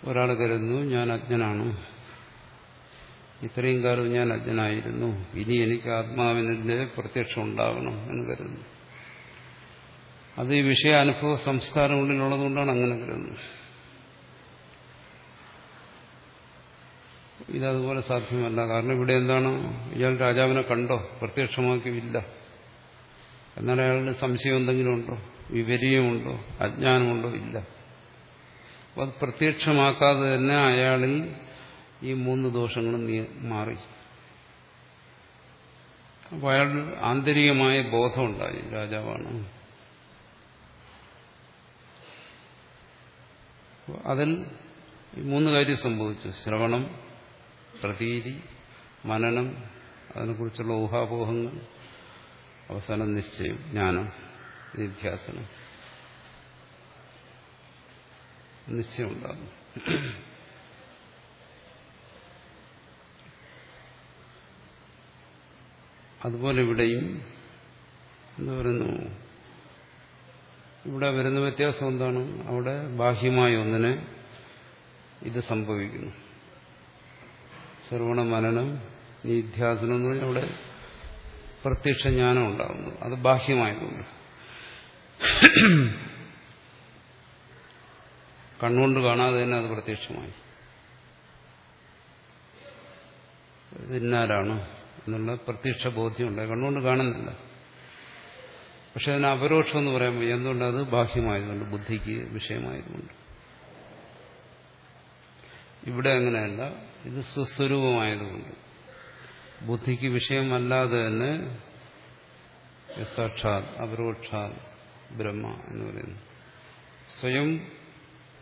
[SPEAKER 1] ഒരാൾ കരുതുന്നു ഞാൻ അജ്ഞനാണ്. ഇത്രയും കാലം ഞാൻ അജ്ഞനായിരുന്നു. ഇനി എനിക്ക് ആത്മാവിനെ പ്രത്യക്ഷം ഉണ്ടാവണം എന്ന് കരുതുന്നു. അത് ഈ വിഷയാനുഭവ സംസ്കാരം ഉള്ളിലുള്ളതുകൊണ്ടാണ് അങ്ങനെ കരുതുന്നത്. ഇതതുപോലെ സാധ്യമല്ല. കാരണം ഇവിടെ എന്താണ്? ഇയാൾ രാജാവിനെ കണ്ടോ? പ്രത്യക്ഷമാക്കിയില്ല. എന്നാൽ അയാളുടെ സംശയം എന്തെങ്കിലും ഉണ്ടോ? വിപരീയമുണ്ടോ അജ്ഞാനമുണ്ടോ? ഇല്ല. അത് പ്രത്യക്ഷമാക്കാതെ തന്നെ അയാളിൽ ഈ മൂന്ന് ദോഷങ്ങളും മാറി. അപ്പോൾ അയാൾ ആന്തരികമായ ബോധമുണ്ടായി രാജാവാണ്. അതിൽ മൂന്ന് കാര്യം സംഭവിച്ചു. ശ്രവണം പ്രതീതി മനനം അതിനെക്കുറിച്ചുള്ള ഊഹാപോഹങ്ങൾ അവസാനം നിശ്ചയം ജ്ഞാനം നിധ്യാസനം നിശ്ചയം ഉണ്ടാകും അതുപോലെ ഇവിടെയും എന്ന് പറയുന്നു. ഇവിടെ വരുന്ന വ്യത്യാസം എന്താണ്? അവിടെ ബാഹ്യമായ ഒന്നിനെ ഇത് സംഭവിക്കുന്നു. ശ്രവണ മനനം നിധ്യാസനം എന്ന് പറഞ്ഞാൽ അവിടെ പ്രത്യക്ഷ ജ്ഞാനം ഉണ്ടാകുന്നു അത് ബാഹ്യമായതുകൊണ്ട് കണ്ണുകൊണ്ട് കാണാതെ തന്നെ അത് പ്രത്യക്ഷമായി. ഇതിന്നാരാണ് എന്നുള്ള പ്രത്യക്ഷ ബോധ്യമുണ്ട്. കണ്ണുകൊണ്ട് കാണുന്നില്ല. പക്ഷെ അതിന് അപരോക്ഷം എന്ന് പറയുമ്പോൾ എന്തുകൊണ്ട്? അത് ബാഹ്യമായതുകൊണ്ട് ബുദ്ധിക്ക് വിഷയമായതുകൊണ്ട്. ഇവിടെ അങ്ങനെയല്ല. ഇത് സ്വസ്വരൂപമായതുകൊണ്ട്. ബുദ്ധിക്ക് വിഷയമല്ലാതെ തന്നെ സാക്ഷാത് അപരോക്ഷാൽ ബ്രഹ്മ എന്ന് പറയുന്നു. സ്വയം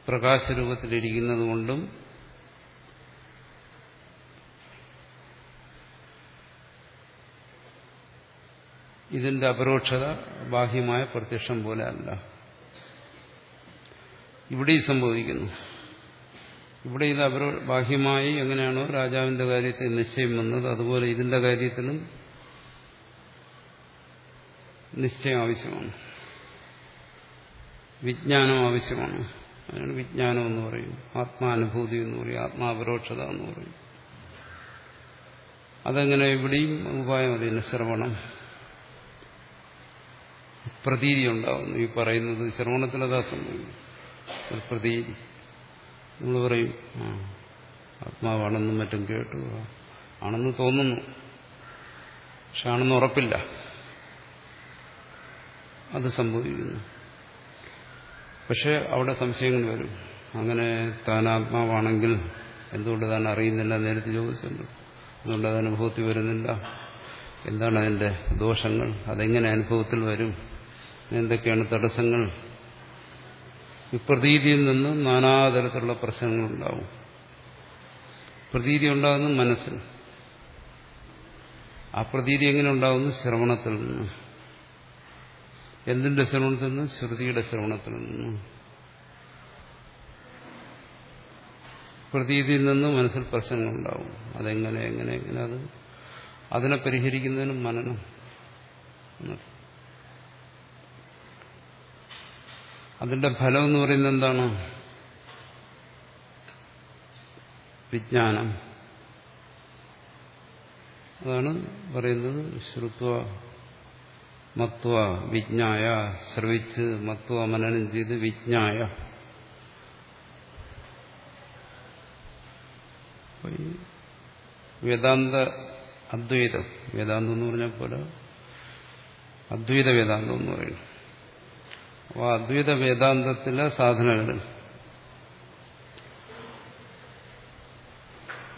[SPEAKER 1] പ്രകാശരൂപത്തിലിരിക്കുന്നത് ഇതിന്റെ അപരോക്ഷത ബാഹ്യമായ പ്രത്യക്ഷം പോലെ അല്ല. ഇവിടെ സംഭവിക്കുന്നു. ഇവിടെ ഇത് അപരോ ബാഹ്യമായി എങ്ങനെയാണോ രാജാവിന്റെ കാര്യത്തിൽ നിശ്ചയം വന്നത് അതുപോലെ ഇതിന്റെ കാര്യത്തിലും നിശ്ചയം ആവശ്യമാണ്. വിജ്ഞാനം ആവശ്യമാണ്. അതിനാണ് വിജ്ഞാനം എന്ന് പറയും. ആത്മാനുഭൂതി എന്ന് പറയും. ആത്മാപരോക്ഷത എന്ന് പറയും. അതെങ്ങനെ ഇവിടെയും ഉപായം അതിന് ശ്രവണം. പ്രതീതി ഉണ്ടാകുന്നു ഈ പറയുന്നത് ശ്രവണത്തിലതാ സംഭവിക്കും ഒരു പ്രതീതി. നമ്മൾ പറയും ആത്മാവാണെന്നും മറ്റും കേട്ടു. ആണെന്ന് തോന്നുന്നു. പക്ഷെ ആണെന്ന് ഉറപ്പില്ല. അത് സംഭവിക്കുന്നു. പക്ഷെ അവിടെ സംശയങ്ങൾ വരും. അങ്ങനെ താൻ ആത്മാവാണെങ്കിൽ എന്തുകൊണ്ട് താൻ അറിയുന്നില്ല? നേരത്തെ ചോദിച്ചിട്ടുണ്ട് അതുകൊണ്ട് അത് അനുഭവത്തിൽ വരുന്നില്ല? എന്താണ് അതിന്റെ ദോഷങ്ങൾ? അതെങ്ങനെ അനുഭവത്തിൽ വരും? എന്തൊക്കെയാണ് തടസ്സങ്ങൾ? പ്രതീതിയിൽ നിന്ന് നാനാതരത്തിലുള്ള പ്രശ്നങ്ങളുണ്ടാവും. പ്രതീതി ഉണ്ടാകുന്നു മനസ്സിൽ. ആ പ്രതീതി എങ്ങനെ ഉണ്ടാകുന്നു ശ്രവണത്തിൽ നിന്ന്. എന്തിന്റെ ശ്രവണത്തിൽ നിന്ന്? ശ്രുതിയുടെ ശ്രവണത്തിൽ നിന്ന്. പ്രതീതിയിൽ നിന്ന് മനസ്സിൽ പ്രശ്നങ്ങളുണ്ടാവും. അതെങ്ങനെ എങ്ങനെ എങ്ങനെ അത്? അതിനെ പരിഹരിക്കുന്നതിനും മനനം. അതിന്റെ ഫലം എന്ന് പറയുന്നത് എന്താണ്? വിജ്ഞാനം. അതാണ് പറയുന്നത് ശ്രുത്വ മത്വ വിജ്ഞായ ശ്രവിച്ച് മത്വ മനനം ചെയ്ത് വിജ്ഞായ. വേദാന്ത അദ്വൈതം വേദാന്തം എന്ന് പറഞ്ഞ പോലെ അദ്വൈത വേദാന്തം എന്ന് പറയുന്നു. അദ്വൈത വേദാന്തത്തിലെ സാധനകൾ.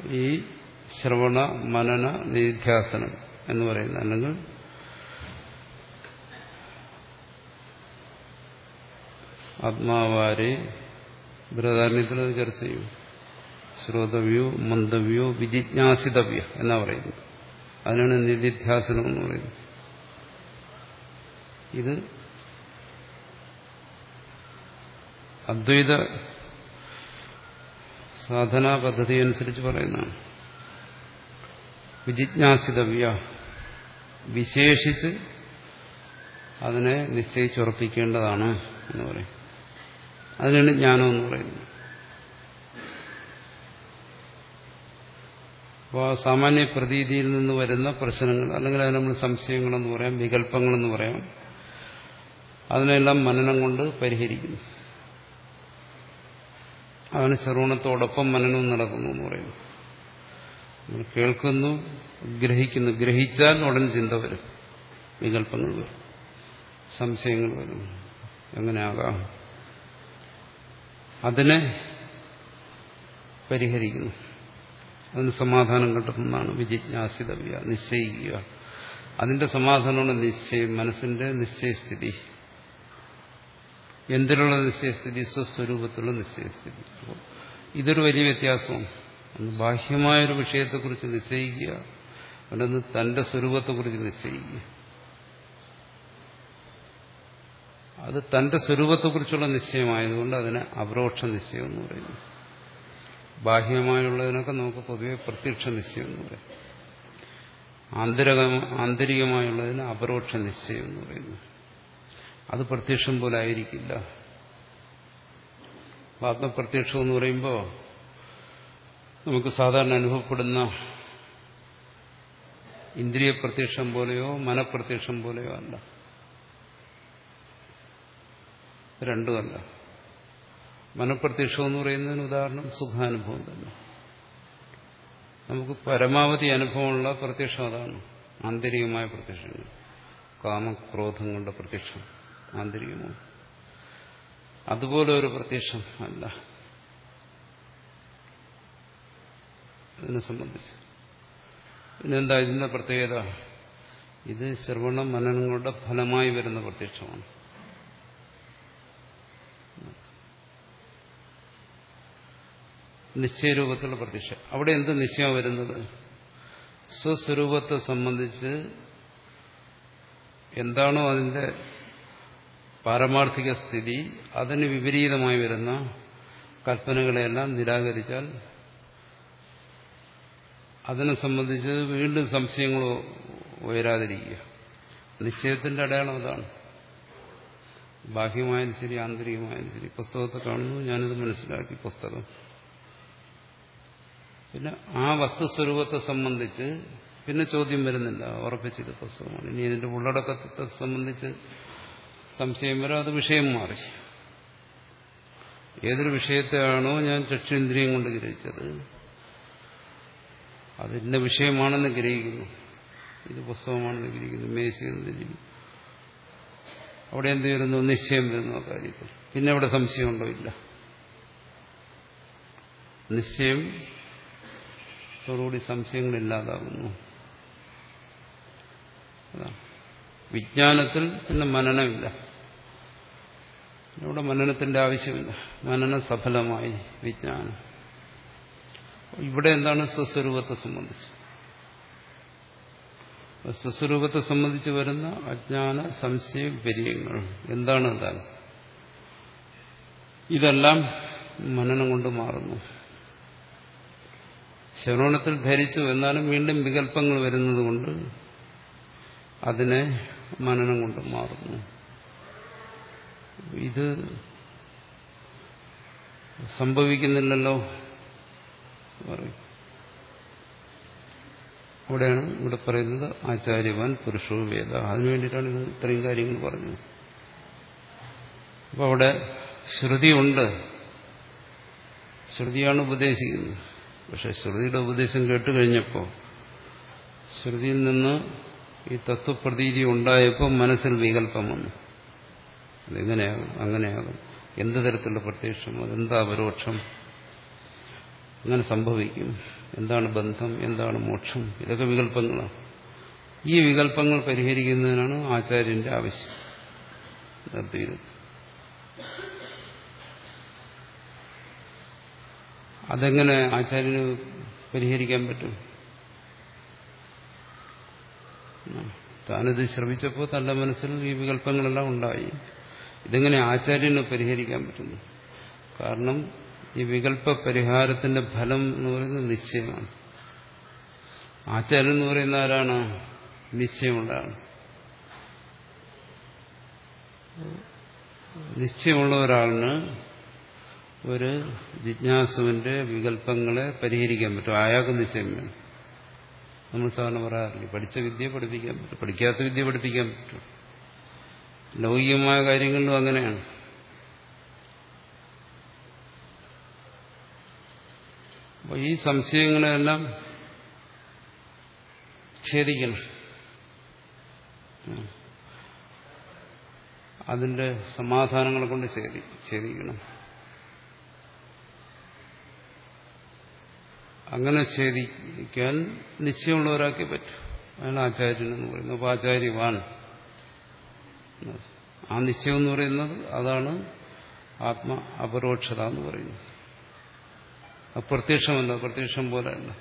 [SPEAKER 1] ഈ ശ്രവണ മനന നിധ്യാസനം എന്ന് പറയുന്നത് അല്ലെങ്കിൽ ആത്മാവാരെ ബൃഹദാരണ്യത്തിൽ അത് ചർച്ച ചെയ്യും. ശ്രോതവ്യോ മന്ദവ്യോ വിജിജ്ഞാസിതവ്യ എന്നാ പറയുന്നത്. അതിനാണ് നിധിധ്യാസനം എന്ന് പറയുന്നത്. ഇത് അദ്വൈത സാധനാ പദ്ധതി അനുസരിച്ച് പറയുന്നതാണ്. വിജിജ്ഞാസിതവ്യ. വിശേഷിച്ച് അതിനെ നിശ്ചയിച്ചുറപ്പിക്കേണ്ടതാണ് എന്ന് പറയും. അതിനാണ് ജ്ഞാനം എന്ന് പറയുന്നത്. അപ്പോൾ സാമാന്യ പ്രതീതിയിൽ നിന്ന് വരുന്ന പ്രശ്നങ്ങൾ അല്ലെങ്കിൽ അതിന് നമ്മൾ സംശയങ്ങളെന്ന് പറയാം വികല്പങ്ങളെന്ന് പറയാം അതിനെല്ലാം മനനം കൊണ്ട് പരിഹരിക്കുന്നു. അതാണ് ശ്രവണത്തോടൊപ്പം മനനവും നടക്കുന്നു എന്ന് പറയുന്നു. കേൾക്കുന്നു ഗ്രഹിക്കുന്നു. ഗ്രഹിച്ചാൽ ഉടൻ ചിന്ത വരും. വികല്പങ്ങൾ വരും. സംശയങ്ങൾ വരും. എങ്ങനെയാകാം അതിനെ പരിഹരിക്കുന്നു. അതിന് സമാധാനം കിട്ടുന്നതാണ് വിജിജ്ഞാസിതവ്യ നിശ്ചയിക്കുക. അതിന്റെ സമാധാനമാണ് നിശ്ചയം മനസ്സിന്റെ നിശ്ചയസ്ഥിതി. എന്തിനുള്ള നിശ്ചയസ്ഥിതി? സ്വസ്വരൂപത്തിലുള്ള നിശ്ചയസ്ഥിതി. ഇതൊരു വലിയ വ്യത്യാസമാണ്. ബാഹ്യമായൊരു വിഷയത്തെക്കുറിച്ച് നിശ്ചയിക്കുക അല്ലെന്ന് തന്റെ സ്വരൂപത്തെക്കുറിച്ച് നിശ്ചയിക്കുക. അത് തന്റെ സ്വരൂപത്തെക്കുറിച്ചുള്ള നിശ്ചയമായതുകൊണ്ട് അതിനെ അപരോക്ഷ നിശ്ചയം എന്ന് പറയുന്നു. ബാഹ്യമായുള്ളതിനൊക്കെ നമുക്ക് പൊതുവെ പ്രത്യക്ഷ നിശ്ചയം എന്ന് പറയും. ആന്തരിക ആന്തരികമായുള്ളതിന് അപരോക്ഷ നിശ്ചയം എന്ന് പറയുന്നു. അത് പ്രത്യക്ഷം പോലെ ആയിരിക്കില്ല. ആത്മപ്രത്യക്ഷം എന്ന് പറയുമ്പോൾ നമുക്ക് സാധാരണ അനുഭവപ്പെടുന്ന ഇന്ദ്രിയ പ്രത്യക്ഷം പോലെയോ മനപ്രത്യക്ഷം പോലെയോ അല്ല. രണ്ടുമല്ല. മനപ്രത്യക്ഷം എന്ന് പറയുന്നതിന് ഉദാഹരണം സുഖാനുഭവം തന്നെ. നമുക്ക് പരമാവധി അനുഭവമുള്ള പ്രത്യക്ഷം അതാണ്. ആന്തരികമായ പ്രത്യക്ഷങ്ങൾ കാമക്രോധങ്ങളുടെ പ്രത്യക്ഷം. ആന്തരികമാണ്. അതുപോലെ ഒരു പ്രത്യക്ഷം അല്ല. ഇതിനെ സംബന്ധിച്ച്. പിന്നെന്താ ഇതിന്റെ പ്രത്യേകത? ഇത് ശ്രവണ മനനങ്ങളുടെ ഫലമായി വരുന്ന പ്രത്യക്ഷമാണ്. നിശ്ചയരൂപത്തിലുള്ള പ്രത്യക്ഷ. അവിടെ എന്ത് നിശ്ചയം വരുന്നത്? സ്വസ്വരൂപത്തെ സംബന്ധിച്ച് എന്താണോ അതിന്റെ പാരമാർത്ഥിക സ്ഥിതി അതിന് വിപരീതമായി വരുന്ന കൽപ്പനകളെയെല്ലാം നിരാകരിച്ചാൽ അതിനെ സംബന്ധിച്ച് വീണ്ടും സംശയങ്ങൾ ഉയരാതിരിക്കുക. നിശ്ചയത്തിന്റെ അടയാളം അതാണ്. ബാഹ്യമായാലും ശരി ആന്തരികമായാലും ശരി. പുസ്തകത്തെ കാണുന്നു ഞാനിത് മനസ്സിലാക്കി പുസ്തകം. പിന്നെ ആ വസ്തുസ്വരൂപത്തെ സംബന്ധിച്ച് പിന്നെ ചോദ്യം വരുന്നില്ല. ഉറപ്പിച്ചത് പുസ്തകമാണ്. ഇനി ഇതിന്റെ ഉള്ളടക്കത്തെ സംബന്ധിച്ച് സംശയം വരെ അത് വിഷയം മാറി. ഏതൊരു വിഷയത്തെയാണോ ഞാൻ ചക്ഷുന്ദ്രിയം കൊണ്ട് ഗ്രഹിച്ചത്? അതിന്റെ വിഷയമാണെന്ന് ഗ്രഹിക്കുന്നു. ഇത് പുസ്തകമാണെന്ന് ഗ്രഹിക്കുന്നു. മേശയെന്ന് ഗ്രഹിക്കുന്നു അവിടെ എന്ത് വരുന്നു? നിശ്ചയം വരുന്നു ആ കാര്യത്തിൽ. പിന്നെ അവിടെ സംശയമുണ്ടോ? ഇല്ല. നിശ്ചയം. ോടുകൂടി സംശയങ്ങളില്ലാതാകുന്നു ഇല്ലാതാകുന്നു. വിജ്ഞാനത്തിൽ പിന്നെ മനനമില്ല. ഇവിടെ മനനത്തിന്റെ ആവശ്യമില്ല. മനനം സഫലമായി. വിജ്ഞാനം. ഇവിടെ എന്താണ് സ്വസ്വരൂപത്തെ സംബന്ധിച്ച്? സ്വസ്വരൂപത്തെ സംബന്ധിച്ച് വരുന്ന അജ്ഞാന സംശയ വിപര്യങ്ങൾ. എന്താണ് എന്താണ് ഇതെല്ലാം മനനം കൊണ്ട് മാറുന്നു. ശ്രവണത്തിൽ ധരിച്ചു എന്നാലും വീണ്ടും വികല്പങ്ങൾ വരുന്നതുകൊണ്ട് അതിനെ മനനം കൊണ്ട് മാറുന്നു. ഇത് സംഭവിക്കുന്നില്ലല്ലോ അവിടെയാണ് ഇവിടെ പറയുന്നത് ആചാര്യവാൻ പുരുഷോ വേദ. അതിനു വേണ്ടിയിട്ടാണ് ഇത് ഇത്രയും കാര്യങ്ങൾ പറഞ്ഞത്. അപ്പൊ അവിടെ ശ്രുതിയുണ്ട്. ശ്രുതിയാണ് ഉപദേശിക്കുന്നത്. പക്ഷെ ശ്രുതിയുടെ ഉപദേശം കേട്ട് കഴിഞ്ഞപ്പോൾ ശ്രുതിയിൽ നിന്ന് ഈ തത്വപ്രതീതി ഉണ്ടായപ്പോൾ മനസ്സിൽ വികല്പം വന്നു. അതെങ്ങനെയാകും അങ്ങനെയാകും എന്ത് തരത്തിലുള്ള പ്രത്യക്ഷം? അതെന്താ പരോക്ഷം? അങ്ങനെ സംഭവിക്കും. എന്താണ് ബന്ധം? എന്താണ് മോക്ഷം? ഇതൊക്കെ വികല്പങ്ങളാണ്. ഈ വികല്പങ്ങൾ പരിഹരിക്കുന്നതിനാണ് ആചാര്യന്റെ ആവശ്യം. അതെങ്ങനെ ആചാര്യന് പരിഹരിക്കാൻ പറ്റും? താനിത് ശ്രമിച്ചപ്പോൾ തന്റെ മനസ്സിൽ ഈ വികല്പങ്ങളെല്ലാം ഉണ്ടായി. ഇതെങ്ങനെ ആചാര്യന് പരിഹരിക്കാൻ പറ്റുന്നു? കാരണം ഈ വികല്പ പരിഹാരത്തിന്റെ ഫലം എന്ന് പറയുന്നത് നിശ്ചയമാണ്. ആചാര്യൻ എന്ന് പറയുന്ന ആരാണ്? നിശ്ചയമുള്ളതാണ്. നിശ്ചയമുള്ള ഒരാളിന് ഒരു ജിജ്ഞാസുവിന്റെ വികല്പങ്ങളെ പരിഹരിക്കാൻ പറ്റും. അയാൾക്ക് നിശ്ചയം വേണം. നമ്മൾ സാധാരണ പറയാറില്ല പഠിച്ച വിദ്യ പഠിപ്പിക്കാൻ പറ്റും പഠിക്കാത്ത വിദ്യ പഠിപ്പിക്കാൻ പറ്റും. ലൗകികമായ കാര്യങ്ങളിലും അങ്ങനെയാണ്. ഈ സംശയങ്ങളെല്ലാം ഛേദിക്കണം. അതിന്റെ സമാധാനങ്ങളെ കൊണ്ട് ഛേദി ഛേദിക്കണം. അങ്ങനെ ഛേദിക്കാൻ നിശ്ചയമുള്ളവരാക്കി പറ്റും. അയാൾ ആചാര്യൻ എന്ന് പറയുന്നു. ആചാര്യവാൻ ആ നിശ്ചയം എന്ന് പറയുന്നത് അതാണ് ആത്മ അപരോക്ഷത എന്ന് പറയുന്നത്. അപ്രത്യക്ഷമല്ല പ്രത്യക്ഷം പോലെ അല്ല.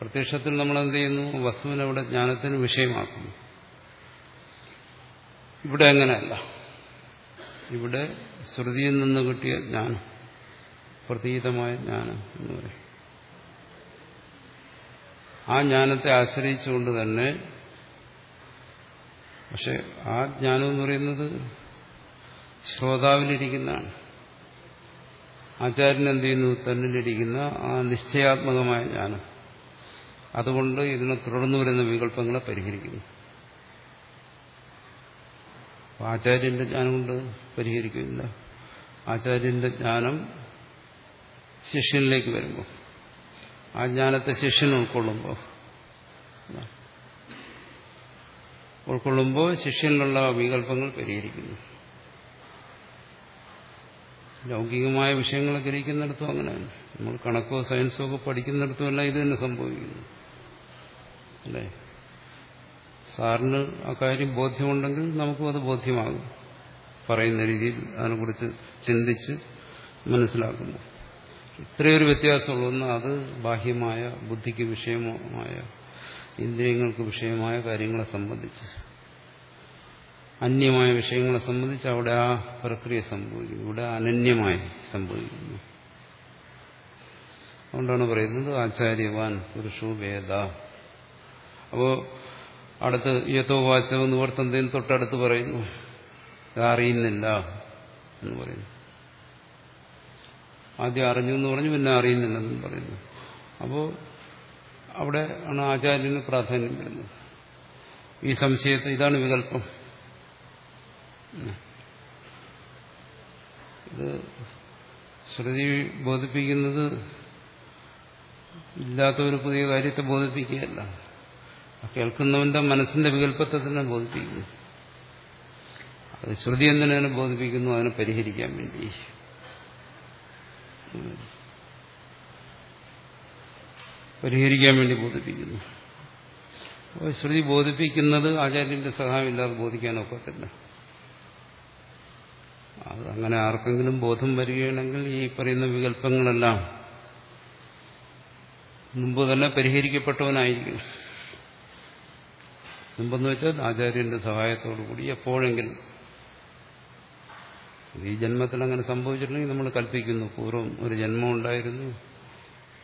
[SPEAKER 1] പ്രത്യക്ഷത്തിൽ നമ്മൾ എന്ത് ചെയ്യുന്നു? വസ്തുവിനെ അവിടെ ജ്ഞാനത്തിന് വിഷയമാക്കുന്നു. ഇവിടെ അങ്ങനെയല്ല. ഇവിടെ ശ്രുതിയിൽ നിന്ന് കിട്ടിയ ജ്ഞാനം പ്രതീതമായ ജ്ഞാനം എന്ന് പറയും. ആ ജ്ഞാനത്തെ ആശ്രയിച്ചുകൊണ്ട് തന്നെ പക്ഷെ ആ ജ്ഞാനം എന്ന് പറയുന്നത് ശ്രോതാവിലിരിക്കുന്നതാണ്. ആചാര്യൻ എന്ത് ചെയ്യുന്നു? തന്നിലിരിക്കുന്ന ആ നിശ്ചയാത്മകമായ ജ്ഞാനം. അതുകൊണ്ട് ഇതിനെ തുടർന്നു വരുന്ന വികല്പങ്ങളെ പരിഹരിക്കുന്നു. ആചാര്യന്റെ ജ്ഞാനം കൊണ്ട് പരിഹരിക്കില്ല ആചാര്യന്റെ ജ്ഞാനം ശിഷ്യനിലേക്ക് വരുമ്പോൾ ആ ജ്ഞാനത്തെ ശിഷ്യൻ ഉൾക്കൊള്ളുമ്പോൾ ഉൾക്കൊള്ളുമ്പോൾ ശിഷ്യനിലുള്ള വികല്പങ്ങൾ പരിഹരിക്കുന്നു. ലൗകികമായ വിഷയങ്ങൾ ഗ്രഹിക്കുന്നിടത്തും അങ്ങനെ നമ്മൾ കണക്കോ സയൻസോ ഒക്കെ പഠിക്കുന്നിടത്തും എല്ലാം ഇത് തന്നെ സംഭവിക്കുന്നു. അല്ലേ? സാറിന് ആ കാര്യം ബോധ്യമുണ്ടെങ്കിൽ നമുക്കും അത് ബോധ്യമാകും. പറയുന്ന രീതിയിൽ അതിനെക്കുറിച്ച് ചിന്തിച്ച് മനസ്സിലാക്കുന്നു. ഇത്രയൊരു വ്യത്യാസമുള്ളൂ. അത് ബാഹ്യമായ ബുദ്ധിക്ക് വിഷയമായ ഇന്ദ്രിയങ്ങൾക്ക് വിഷയമായ കാര്യങ്ങളെ സംബന്ധിച്ച്. അന്യമായ വിഷയങ്ങളെ സംബന്ധിച്ച് അവിടെ ആ പ്രക്രിയ സംഭവിക്കുന്നു. ഇവിടെ അനന്യമായി സംഭവിക്കുന്നു. അതുകൊണ്ടാണ് പറയുന്നത് ആചാര്യവാൻ പുരുഷു വേദ. അപ്പോ അടുത്ത് യഥോ വാചകം നിവർത്തന്തയും തൊട്ടടുത്ത് പറയുന്നു. അറിയുന്നില്ല എന്ന് പറയുന്നു. ആദ്യം അറിഞ്ഞു എന്ന് പറഞ്ഞു പിന്നെ അറിയുന്നില്ലെന്നും പറയുന്നു. അപ്പോൾ അവിടെ ആണ് ആചാര്യന് പ്രാധാന്യം വരുന്നത്. ഈ സംശയത്തെ ഇതാണ് വികല്പം. ഇത് ശ്രുതി ബോധിപ്പിക്കുന്നത് ഇല്ലാത്ത ഒരു പുതിയ കാര്യത്തെ ബോധിപ്പിക്കുകയല്ല. കേൾക്കുന്നവന്റെ മനസ്സിന്റെ വികല്പത്തെ തന്നെ ബോധിപ്പിക്കുന്നു. അത് ശ്രുതി എന്തിനാണ് ബോധിപ്പിക്കുന്നു? അതിനെ പരിഹരിക്കാൻ വേണ്ടി. പരിഹരിക്കാൻ വേണ്ടി ബോധിപ്പിക്കുന്നു. ശ്രുതി ബോധിപ്പിക്കുന്നത് ആചാര്യന്റെ സഹായമില്ലാതെ ബോധിക്കാനൊക്കത്തില്ല അത് അങ്ങനെ ആർക്കെങ്കിലും ബോധം വരികയാണെങ്കിൽ ഈ പറയുന്ന വികല്പങ്ങളെല്ലാം മുമ്പ് തന്നെ പരിഹരിക്കപ്പെട്ടവനായിരിക്കും. മുമ്പെന്ന് വെച്ചാൽ ആചാര്യന്റെ സഹായത്തോടുകൂടി എപ്പോഴെങ്കിലും ഈ ജന്മത്തിൽ അങ്ങനെ സംഭവിച്ചിട്ടുണ്ടെങ്കിൽ നമ്മൾ കൽപ്പിക്കുന്നു. പൂർവം ഒരു ജന്മം ഉണ്ടായിരുന്നു.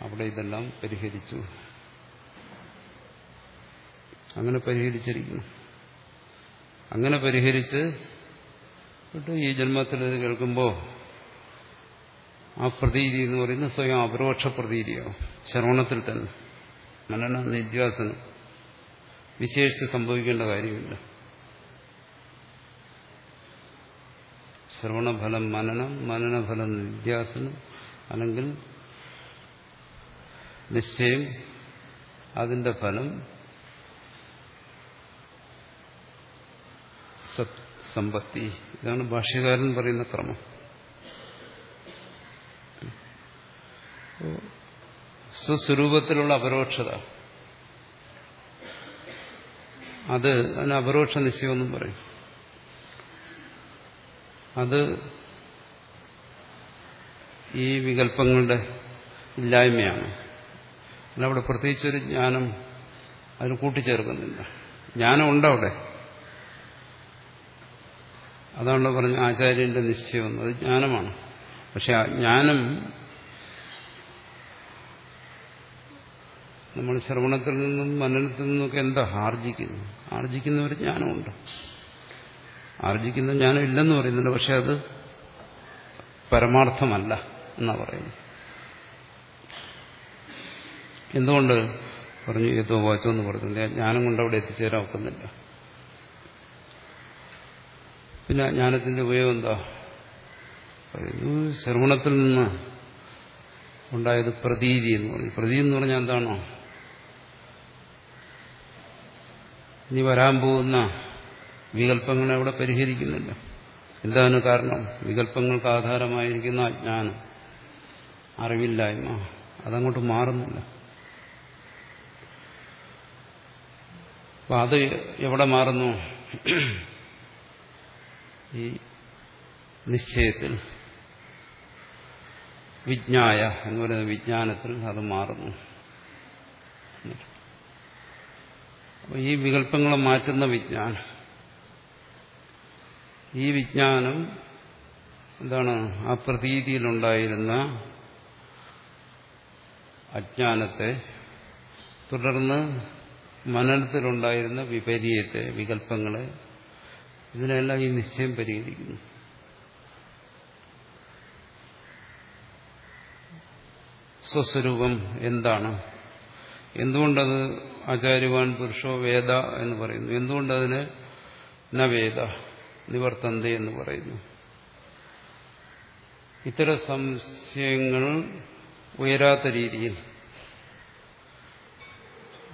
[SPEAKER 1] അവിടെ ഇതെല്ലാം പരിഹരിച്ചു. അങ്ങനെ പരിഹരിച്ചിരിക്കുന്നു. അങ്ങനെ പരിഹരിച്ച് ഈ ജന്മത്തിൽ ഇത് കേൾക്കുമ്പോൾ ആ പ്രതീതി എന്ന് പറയുന്നത് സ്വയം അപരോക്ഷ പ്രതീതിയാവും ശ്രവണത്തിൽ തന്നെ. മനന നിധ്യാസനം വിശേഷിച്ച് സംഭവിക്കേണ്ട കാര്യമില്ല. ശ്രവണഫലം മനനം മനനഫലം നിധ്യാസനം അല്ലെങ്കിൽ നിശ്ചയം അതിന്റെ ഫലം സത് സമ്പത്തി. ഇതാണ് ഭാഷ്യകാരൻ പറയുന്ന ക്രമം. സ്വസ്വരൂപത്തിലുള്ള അപരോക്ഷത. അത് അതിന് അപരോക്ഷ നിശ്ചയമെന്നും പറയും. അത് ഈ വികല്പങ്ങളുടെ ഇല്ലായ്മയാണ്. അവിടെ പ്രത്യേകിച്ചൊരു ജ്ഞാനം അതിന് കൂട്ടിച്ചേർക്കുന്നില്ല. ജ്ഞാനം ഉണ്ടവിടെ അതാണല്ലോ പറഞ്ഞ ആചാര്യന്റെ നിശ്ചയം അത് ജ്ഞാനമാണ്. പക്ഷെ ആ ജ്ഞാനം നമ്മൾ ശ്രവണത്തിൽ നിന്നും മനനത്തിൽ നിന്നൊക്കെ എന്താ ആർജിക്കുന്നു? ആർജിക്കുന്ന ഒരു ജ്ഞാനമുണ്ട്. ആർജിക്കുന്ന ജ്ഞാനം ഇല്ലെന്ന് പറയുന്നുണ്ട്. പക്ഷെ അത് പരമാർത്ഥമല്ല എന്നാ പറയുന്നു എന്തുകൊണ്ട് പറഞ്ഞു ഏതോ വാച്ചോ എന്ന് പറഞ്ഞില്ല ജ്ഞാനം കൊണ്ട് അവിടെ എത്തിച്ചേരാൻ ഒക്കുന്നില്ല. പിന്നെ ജ്ഞാനത്തിന്റെ ഉപയോഗം എന്താ? പറയുന്നു ശ്രവണത്തിൽ നിന്ന് ഉണ്ടായത് പ്രതീതി എന്ന് പറഞ്ഞു. പ്രതീതി എന്ന് പറഞ്ഞാൽ എന്താണോ? ഇനി വരാൻ പോകുന്ന വികല്പങ്ങളെ അവിടെ പരിഹരിക്കുന്നില്ല. എന്താണ് കാരണം? വികല്പങ്ങൾക്ക് ആധാരമായിരിക്കുന്ന അജ്ഞാനം അറിവില്ലായ്മ അതങ്ങോട്ട് മാറുന്നില്ല. അപ്പൊ അത് എവിടെ മാറുന്നു? ഈ നിശ്ചയത്തിൽ വിജ്ഞായ എന്ന് പറയുന്ന വിജ്ഞാനത്തിൽ അത് മാറുന്നു. ഈ വികല്പങ്ങളെ മാറ്റുന്ന വിജ്ഞാനം. ഈ വിജ്ഞാനം എന്താണ്? ആ പ്രതീതിയിലുണ്ടായിരുന്ന അജ്ഞാനത്തെ തുടർന്ന് മനനത്തിലുണ്ടായിരുന്ന വിപരീയത്തെ വികല്പങ്ങളെ ഇതിനെല്ലാം ഈ നിശ്ചയം പരിഹരിക്കുന്നു സ്വസ്വരൂപം എന്താണ്? എന്തുകൊണ്ടത് ആചാര്യവാൻ പുരുഷോ വേദ എന്ന് പറയുന്നു? എന്തുകൊണ്ടതിന് നവേദ നിവർത്തന്ത എന്ന് പറയുന്നു? ഇത്തരം സംശയങ്ങൾ ഉയരാത്ത രീതിയിൽ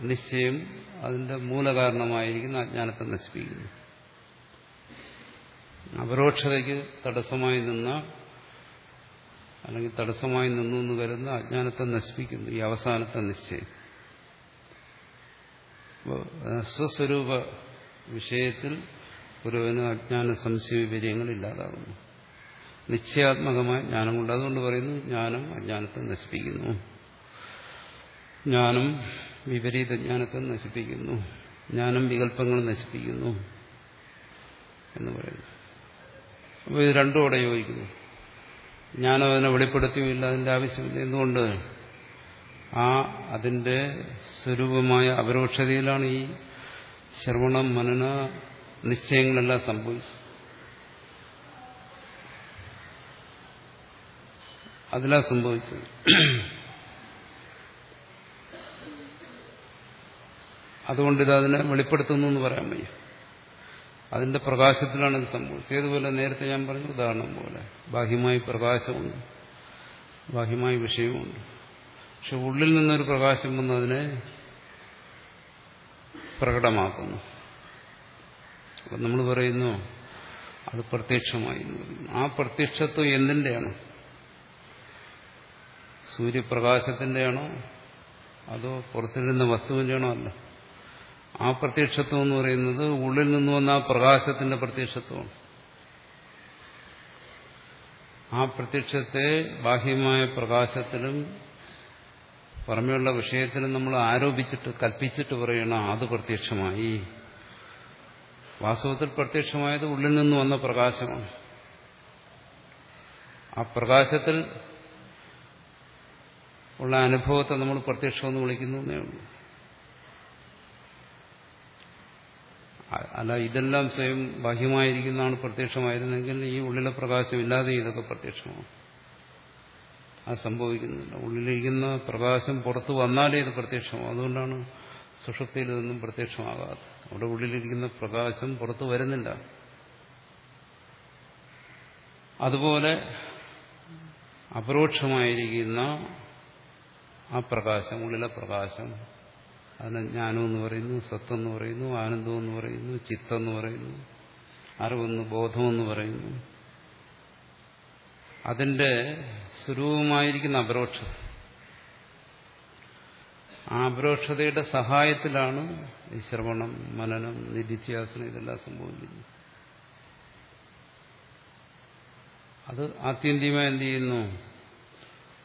[SPEAKER 1] നിശ്ചയം അതിന്റെ മൂലകാരണമായിരിക്കുന്ന അജ്ഞാനത്തെ നശിപ്പിക്കുന്നു. അപരോക്ഷതയ്ക്ക് തടസ്സമായി നിന്ന അല്ലെങ്കിൽ തടസ്സമായി നിന്നു എന്ന് വരുന്ന അജ്ഞാനത്തെ നശിപ്പിക്കുന്നു. ഈ അവസാനത്തെ നിശ്ചയം. സ്വസ്വരൂപ വിഷയത്തിൽ ഗുരുവിന് അജ്ഞാന സംശയ വിപര്യങ്ങൾ ഇല്ലാതാകുന്നു. നിശ്ചയാത്മകമായ ജ്ഞാനമുണ്ട് കൊണ്ട് അതുകൊണ്ട് പറയുന്നു ജ്ഞാനം അജ്ഞാനത്തെ നശിപ്പിക്കുന്നു. ജ്ഞാനം വിപരീത ജ്ഞാനത്തെ നശിപ്പിക്കുന്നു. ജ്ഞാനം വികല്പങ്ങൾ നശിപ്പിക്കുന്നു എന്ന് പറയുന്നു. അപ്പോൾ ഇത് രണ്ടും അവിടെ യോജിക്കുന്നു. ഞാനും അതിനെ വെളിപ്പെടുത്തിയുമില്ല അതിന്റെ ആവശ്യമില്ല. എന്തുകൊണ്ട്? ആ അതിന്റെ സ്വരൂപമായ അപരോക്ഷതയിലാണ് ഈ ശ്രവണം മനന നിശ്ചയങ്ങളെല്ലാം സംഭവിച്ചത്. അതിലാ സംഭവിച്ചത്. അതുകൊണ്ട് ഇത് അതിനെ വെളിപ്പെടുത്തുന്നു എന്ന് പറയാൻ വയ്യ. അതിന്റെ പ്രകാശത്തിലാണ് ഇത് സംഭവിച്ചത് ഏതുപോലെ നേരത്തെ ഞാൻ പറഞ്ഞു ഉദാഹരണം പോലെ. ബാഹ്യമായി പ്രകാശമുണ്ട്. ബാഹ്യമായ വിഷയമുണ്ട്. പക്ഷെ ഉള്ളിൽ നിന്നൊരു പ്രകാശം വന്ന് അതിനെ പ്രകടമാക്കുന്നു. അപ്പം നമ്മൾ പറയുന്നു അത് പ്രത്യക്ഷമായി ആ പ്രത്യക്ഷത്വം എന്തിന്റെയാണ് സൂര്യപ്രകാശത്തിന്റെയാണോ അതോ പുറത്തിരുന്ന വസ്തുവിന്റെയാണോ അല്ല? ആ പ്രത്യക്ഷത്വം എന്ന് പറയുന്നത് ഉള്ളിൽ നിന്ന് വന്ന ആ പ്രകാശത്തിന്റെ പ്രത്യക്ഷത്വമാണ്. ആ പ്രത്യക്ഷത്തെ ബാഹ്യമായ പ്രകാശത്തിലും പുറമെയുള്ള വിഷയത്തിലും നമ്മൾ ആരോപിച്ചിട്ട് കൽപ്പിച്ചിട്ട് പറയണം അത് പ്രത്യക്ഷമായി. വാസ്തവത്തിൽ പ്രത്യക്ഷമായത് ഉള്ളിൽ നിന്ന് വന്ന പ്രകാശമാണ്. ആ പ്രകാശത്തിൽ ഉള്ള അനുഭവത്തെ നമ്മൾ പ്രത്യക്ഷമെന്ന് വിളിക്കുന്നു എന്നേ ഉള്ളൂ. അല്ല ഇതെല്ലാം സ്വയം ബാഹ്യമായിരിക്കുന്നതാണ് പ്രത്യക്ഷമായിരുന്നെങ്കിൽ ഈ ഉള്ളിലെ പ്രകാശം ഇല്ലാതെ ഇതൊക്കെ പ്രത്യക്ഷമാണ്. അത് സംഭവിക്കുന്നില്ല. ഉള്ളിലിരിക്കുന്ന പ്രകാശം പുറത്തു വന്നാലേ ഇത് പ്രത്യക്ഷമാകും അതുകൊണ്ടാണ് സുഷുപ്തിയിൽ ഇതൊന്നും പ്രത്യക്ഷമാകാതെ അവിടെ ഉള്ളിലിരിക്കുന്ന പ്രകാശം പുറത്തു വരുന്നില്ല. അതുപോലെ അപരോക്ഷമായിരിക്കുന്ന ആ പ്രകാശം ഉള്ളിലെ പ്രകാശം അതിനെ ജ്ഞാനമെന്ന് പറയുന്നു സത്തെന്ന് പറയുന്നു ആനന്ദം എന്ന് പറയുന്നു ചിത്തെന്ന് പറയുന്നു അറിവെന്ന് ബോധമെന്ന് പറയുന്നു. അതിന്റെ സ്വരൂപമായിരിക്കുന്ന അപരോക്ഷത ആ അപരോക്ഷതയുടെ സഹായത്തിലാണ് ഈ ശ്രവണം മനനം നിധിധ്യാസനം ഇതെല്ലാം സംഭവിക്കുന്നത്. അത് ആത്യന്തികമായി എന്ത് ചെയ്യുന്നു?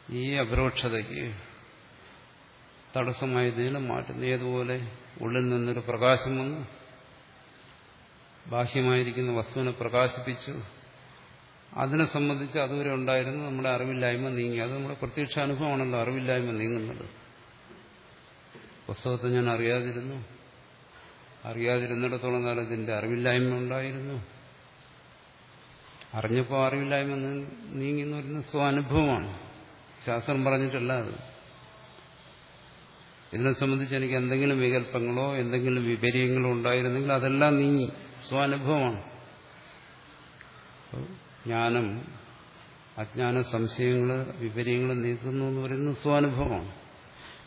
[SPEAKER 1] ഈ അപരോക്ഷതയ്ക്ക് തടസ്സമായതിനെ മാറ്റുന്നു. ഏതുപോലെ ഉള്ളിൽ നിന്നൊരു പ്രകാശം വന്നു. ബാഹ്യമായിരിക്കുന്ന വസ്തുവിനെ പ്രകാശിപ്പിച്ചു. അതിനെ സംബന്ധിച്ച് അതുവരെ ഉണ്ടായിരുന്നു നമ്മുടെ അറിവില്ലായ്മ നീങ്ങി. അത് നമ്മുടെ പ്രത്യക്ഷ അനുഭവമാണല്ലോ അറിവില്ലായ്മ നീങ്ങുന്നത്. പുസ്തകത്തെ ഞാൻ അറിയാതിരുന്നു. അറിയാതിരുന്നിടത്തോളം കാലം ഇതിന്റെ അറിവില്ലായ്മ ഉണ്ടായിരുന്നു. അറിഞ്ഞപ്പോൾ അറിവില്ലായ്മ നീങ്ങി എന്ന് പറയുന്നത് സ്വാനുഭവമാണ് ശാസ്ത്രം പറഞ്ഞിട്ടല്ല അത്. ഇതിനെ സംബന്ധിച്ച് എനിക്ക് എന്തെങ്കിലും വികല്പങ്ങളോ എന്തെങ്കിലും വിപര്യങ്ങളോ ഉണ്ടായിരുന്നെങ്കിൽ അതെല്ലാം നീങ്ങി. സ്വാനുഭവമാണ്. ജ്ഞാനം അജ്ഞാന സംശയങ്ങൾ വിപര്യങ്ങൾ നീക്കുന്നു എന്ന് പറയുന്നത് സ്വാനുഭവമാണ്.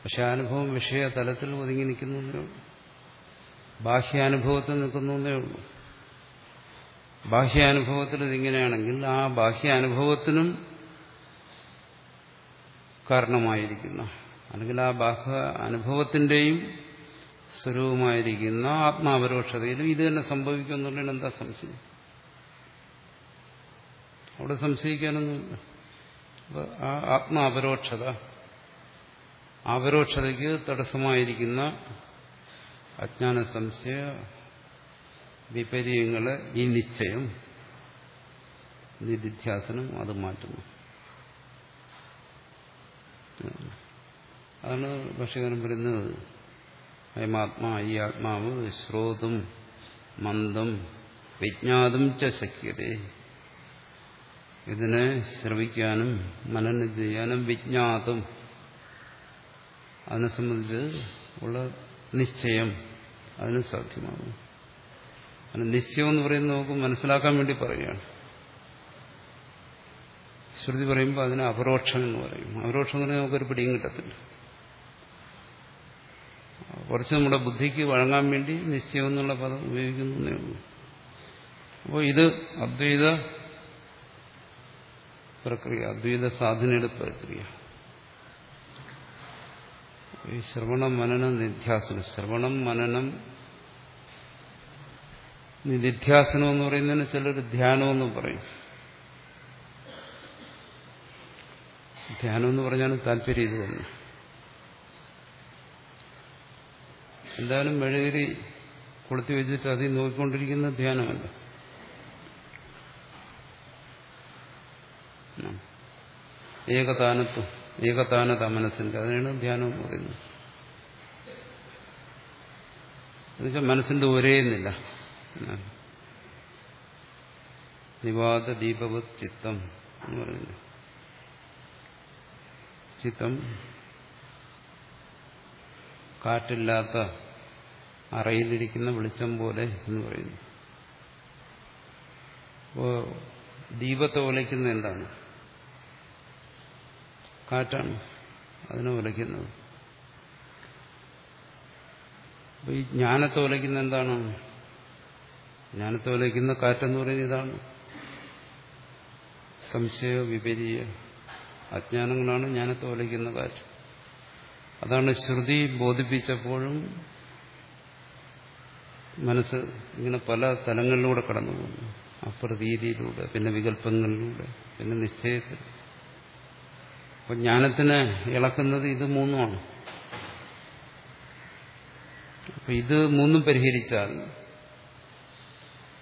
[SPEAKER 1] പക്ഷെ അനുഭവം വിഷയ തലത്തിൽ ഒതുങ്ങി നിൽക്കുന്നു ബാഹ്യാനുഭവത്തിൽ നിൽക്കുന്നു ബാഹ്യാനുഭവത്തിൽ ഇതിങ്ങനെയാണെങ്കിൽ ആ ബാഹ്യാനുഭവത്തിനും കാരണമായിരിക്കുന്ന. അല്ലെങ്കിൽ ആ ബാഹ്യ അനുഭവത്തിന്റെയും സ്വരൂപമായിരിക്കുന്ന ആത്മാപരോക്ഷതയിലും ഇത് തന്നെ സംഭവിക്കും എന്നുള്ളതിന് എന്താ സംശയം? അവിടെ സംശയിക്കാനൊന്നുമില്ല ആ ആത്മാപരോക്ഷത അപരോക്ഷതയ്ക്ക് തടസ്സമായിരിക്കുന്ന അജ്ഞാന സംശയ വിപര്യങ്ങളെ ഈ നിശ്ചയം നിധിധ്യാസനം അത് മാറ്റുന്നു. അതാണ് ഭക്ഷ്യകാരൻ പറയുന്നത്. അയമാത്മാ ഈ ആത്മാവ് ശ്രോതും മന്ദം വിജ്ഞാതം ച ഇതിനെ ശ്രവിക്കാനും മനനം ചെയ്യാനും വിജ്ഞാതും. അതിനെ സംബന്ധിച്ച് ഉള്ള നിശ്ചയം അതിന് സാധ്യമാകും അതിന് നിശ്ചയം എന്ന് പറയുന്നത് നമുക്ക് മനസ്സിലാക്കാൻ വേണ്ടി പറയുകയാണ്. ശ്രുതി പറയുമ്പോൾ അതിന് അപരോക്ഷം എന്ന് പറയും. അപരോക്ഷം എന്ന് പറഞ്ഞാൽ നമുക്കൊരു പിടിയും കിട്ടത്തില്ല. കുറച്ച് നമ്മുടെ ബുദ്ധിക്ക് വഴങ്ങാൻ വേണ്ടി നിശ്ചയം എന്നുള്ള പദം ഉപയോഗിക്കുന്നേ ഉള്ളൂ. അപ്പോൾ ഇത് അദ്വൈത പ്രക്രിയ അദ്വൈത സാധനയുടെ പ്രക്രിയ. ഈ ശ്രവണം മനനം നിധ്യാസനം. ശ്രവണം മനനം നിധ്യാസനം എന്ന് പറയുന്നതിന് ചിലർ ധ്യാനമെന്ന് പറയും. ധ്യാനം എന്ന് പറഞ്ഞാൽ താല്പര്യം ഇത് തന്നെ. എന്തായാലും മെഴുകരി കൊളുത്തി വെച്ചിട്ട് അതിൽ നോക്കിക്കൊണ്ടിരിക്കുന്ന ധ്യാനമല്ല? ഏകതാനത്വം ഏകതാനത മനസ്സിന്റെ അതിനാണ് ധ്യാനം എന്ന് പറയുന്നത്. എന്നുവെച്ചാൽ മനസ്സിന്റെ ഒരേന്നില്ല നിവാദ ദീപവത് ചിത്തം എന്ന് പറയുന്നു. ചിത്തം കാറ്റില്ലാത്ത അറയിലിരിക്കുന്ന വെളിച്ചം പോലെ എന്ന് പറയുന്നു. അപ്പോ ദീപത്തെ ഒലയ്ക്കുന്ന എന്താണ്? കാറ്റാണ് അതിനെ ഒലയ്ക്കുന്നത്. ഈ ജ്ഞാനത്തെ ഒലയ്ക്കുന്ന എന്താണ്? ജ്ഞാനത്തെ ഒലയ്ക്കുന്ന കാറ്റെന്ന് പറയുന്നത് ഇതാണ്. സംശയ വിപരീയ അജ്ഞാനങ്ങളാണ് ജ്ഞാനത്തെ ഒലയ്ക്കുന്ന കാറ്റ്. അതാണ് ശ്രുതി ബോധിപ്പിച്ചപ്പോഴും മനസ്സ് ഇങ്ങനെ പല തലങ്ങളിലൂടെ കടന്നു പോകുന്നു. അപ്രതീതിയിലൂടെ പിന്നെ വികല്പങ്ങളിലൂടെ പിന്നെ നിശ്ചയത്തിൽ. അപ്പൊ ജ്ഞാനത്തിന് ഇളക്കുന്നത് ഇത് മൂന്നുമാണ്. അപ്പൊ ഇത് മൂന്നും പരിഹരിച്ചാൽ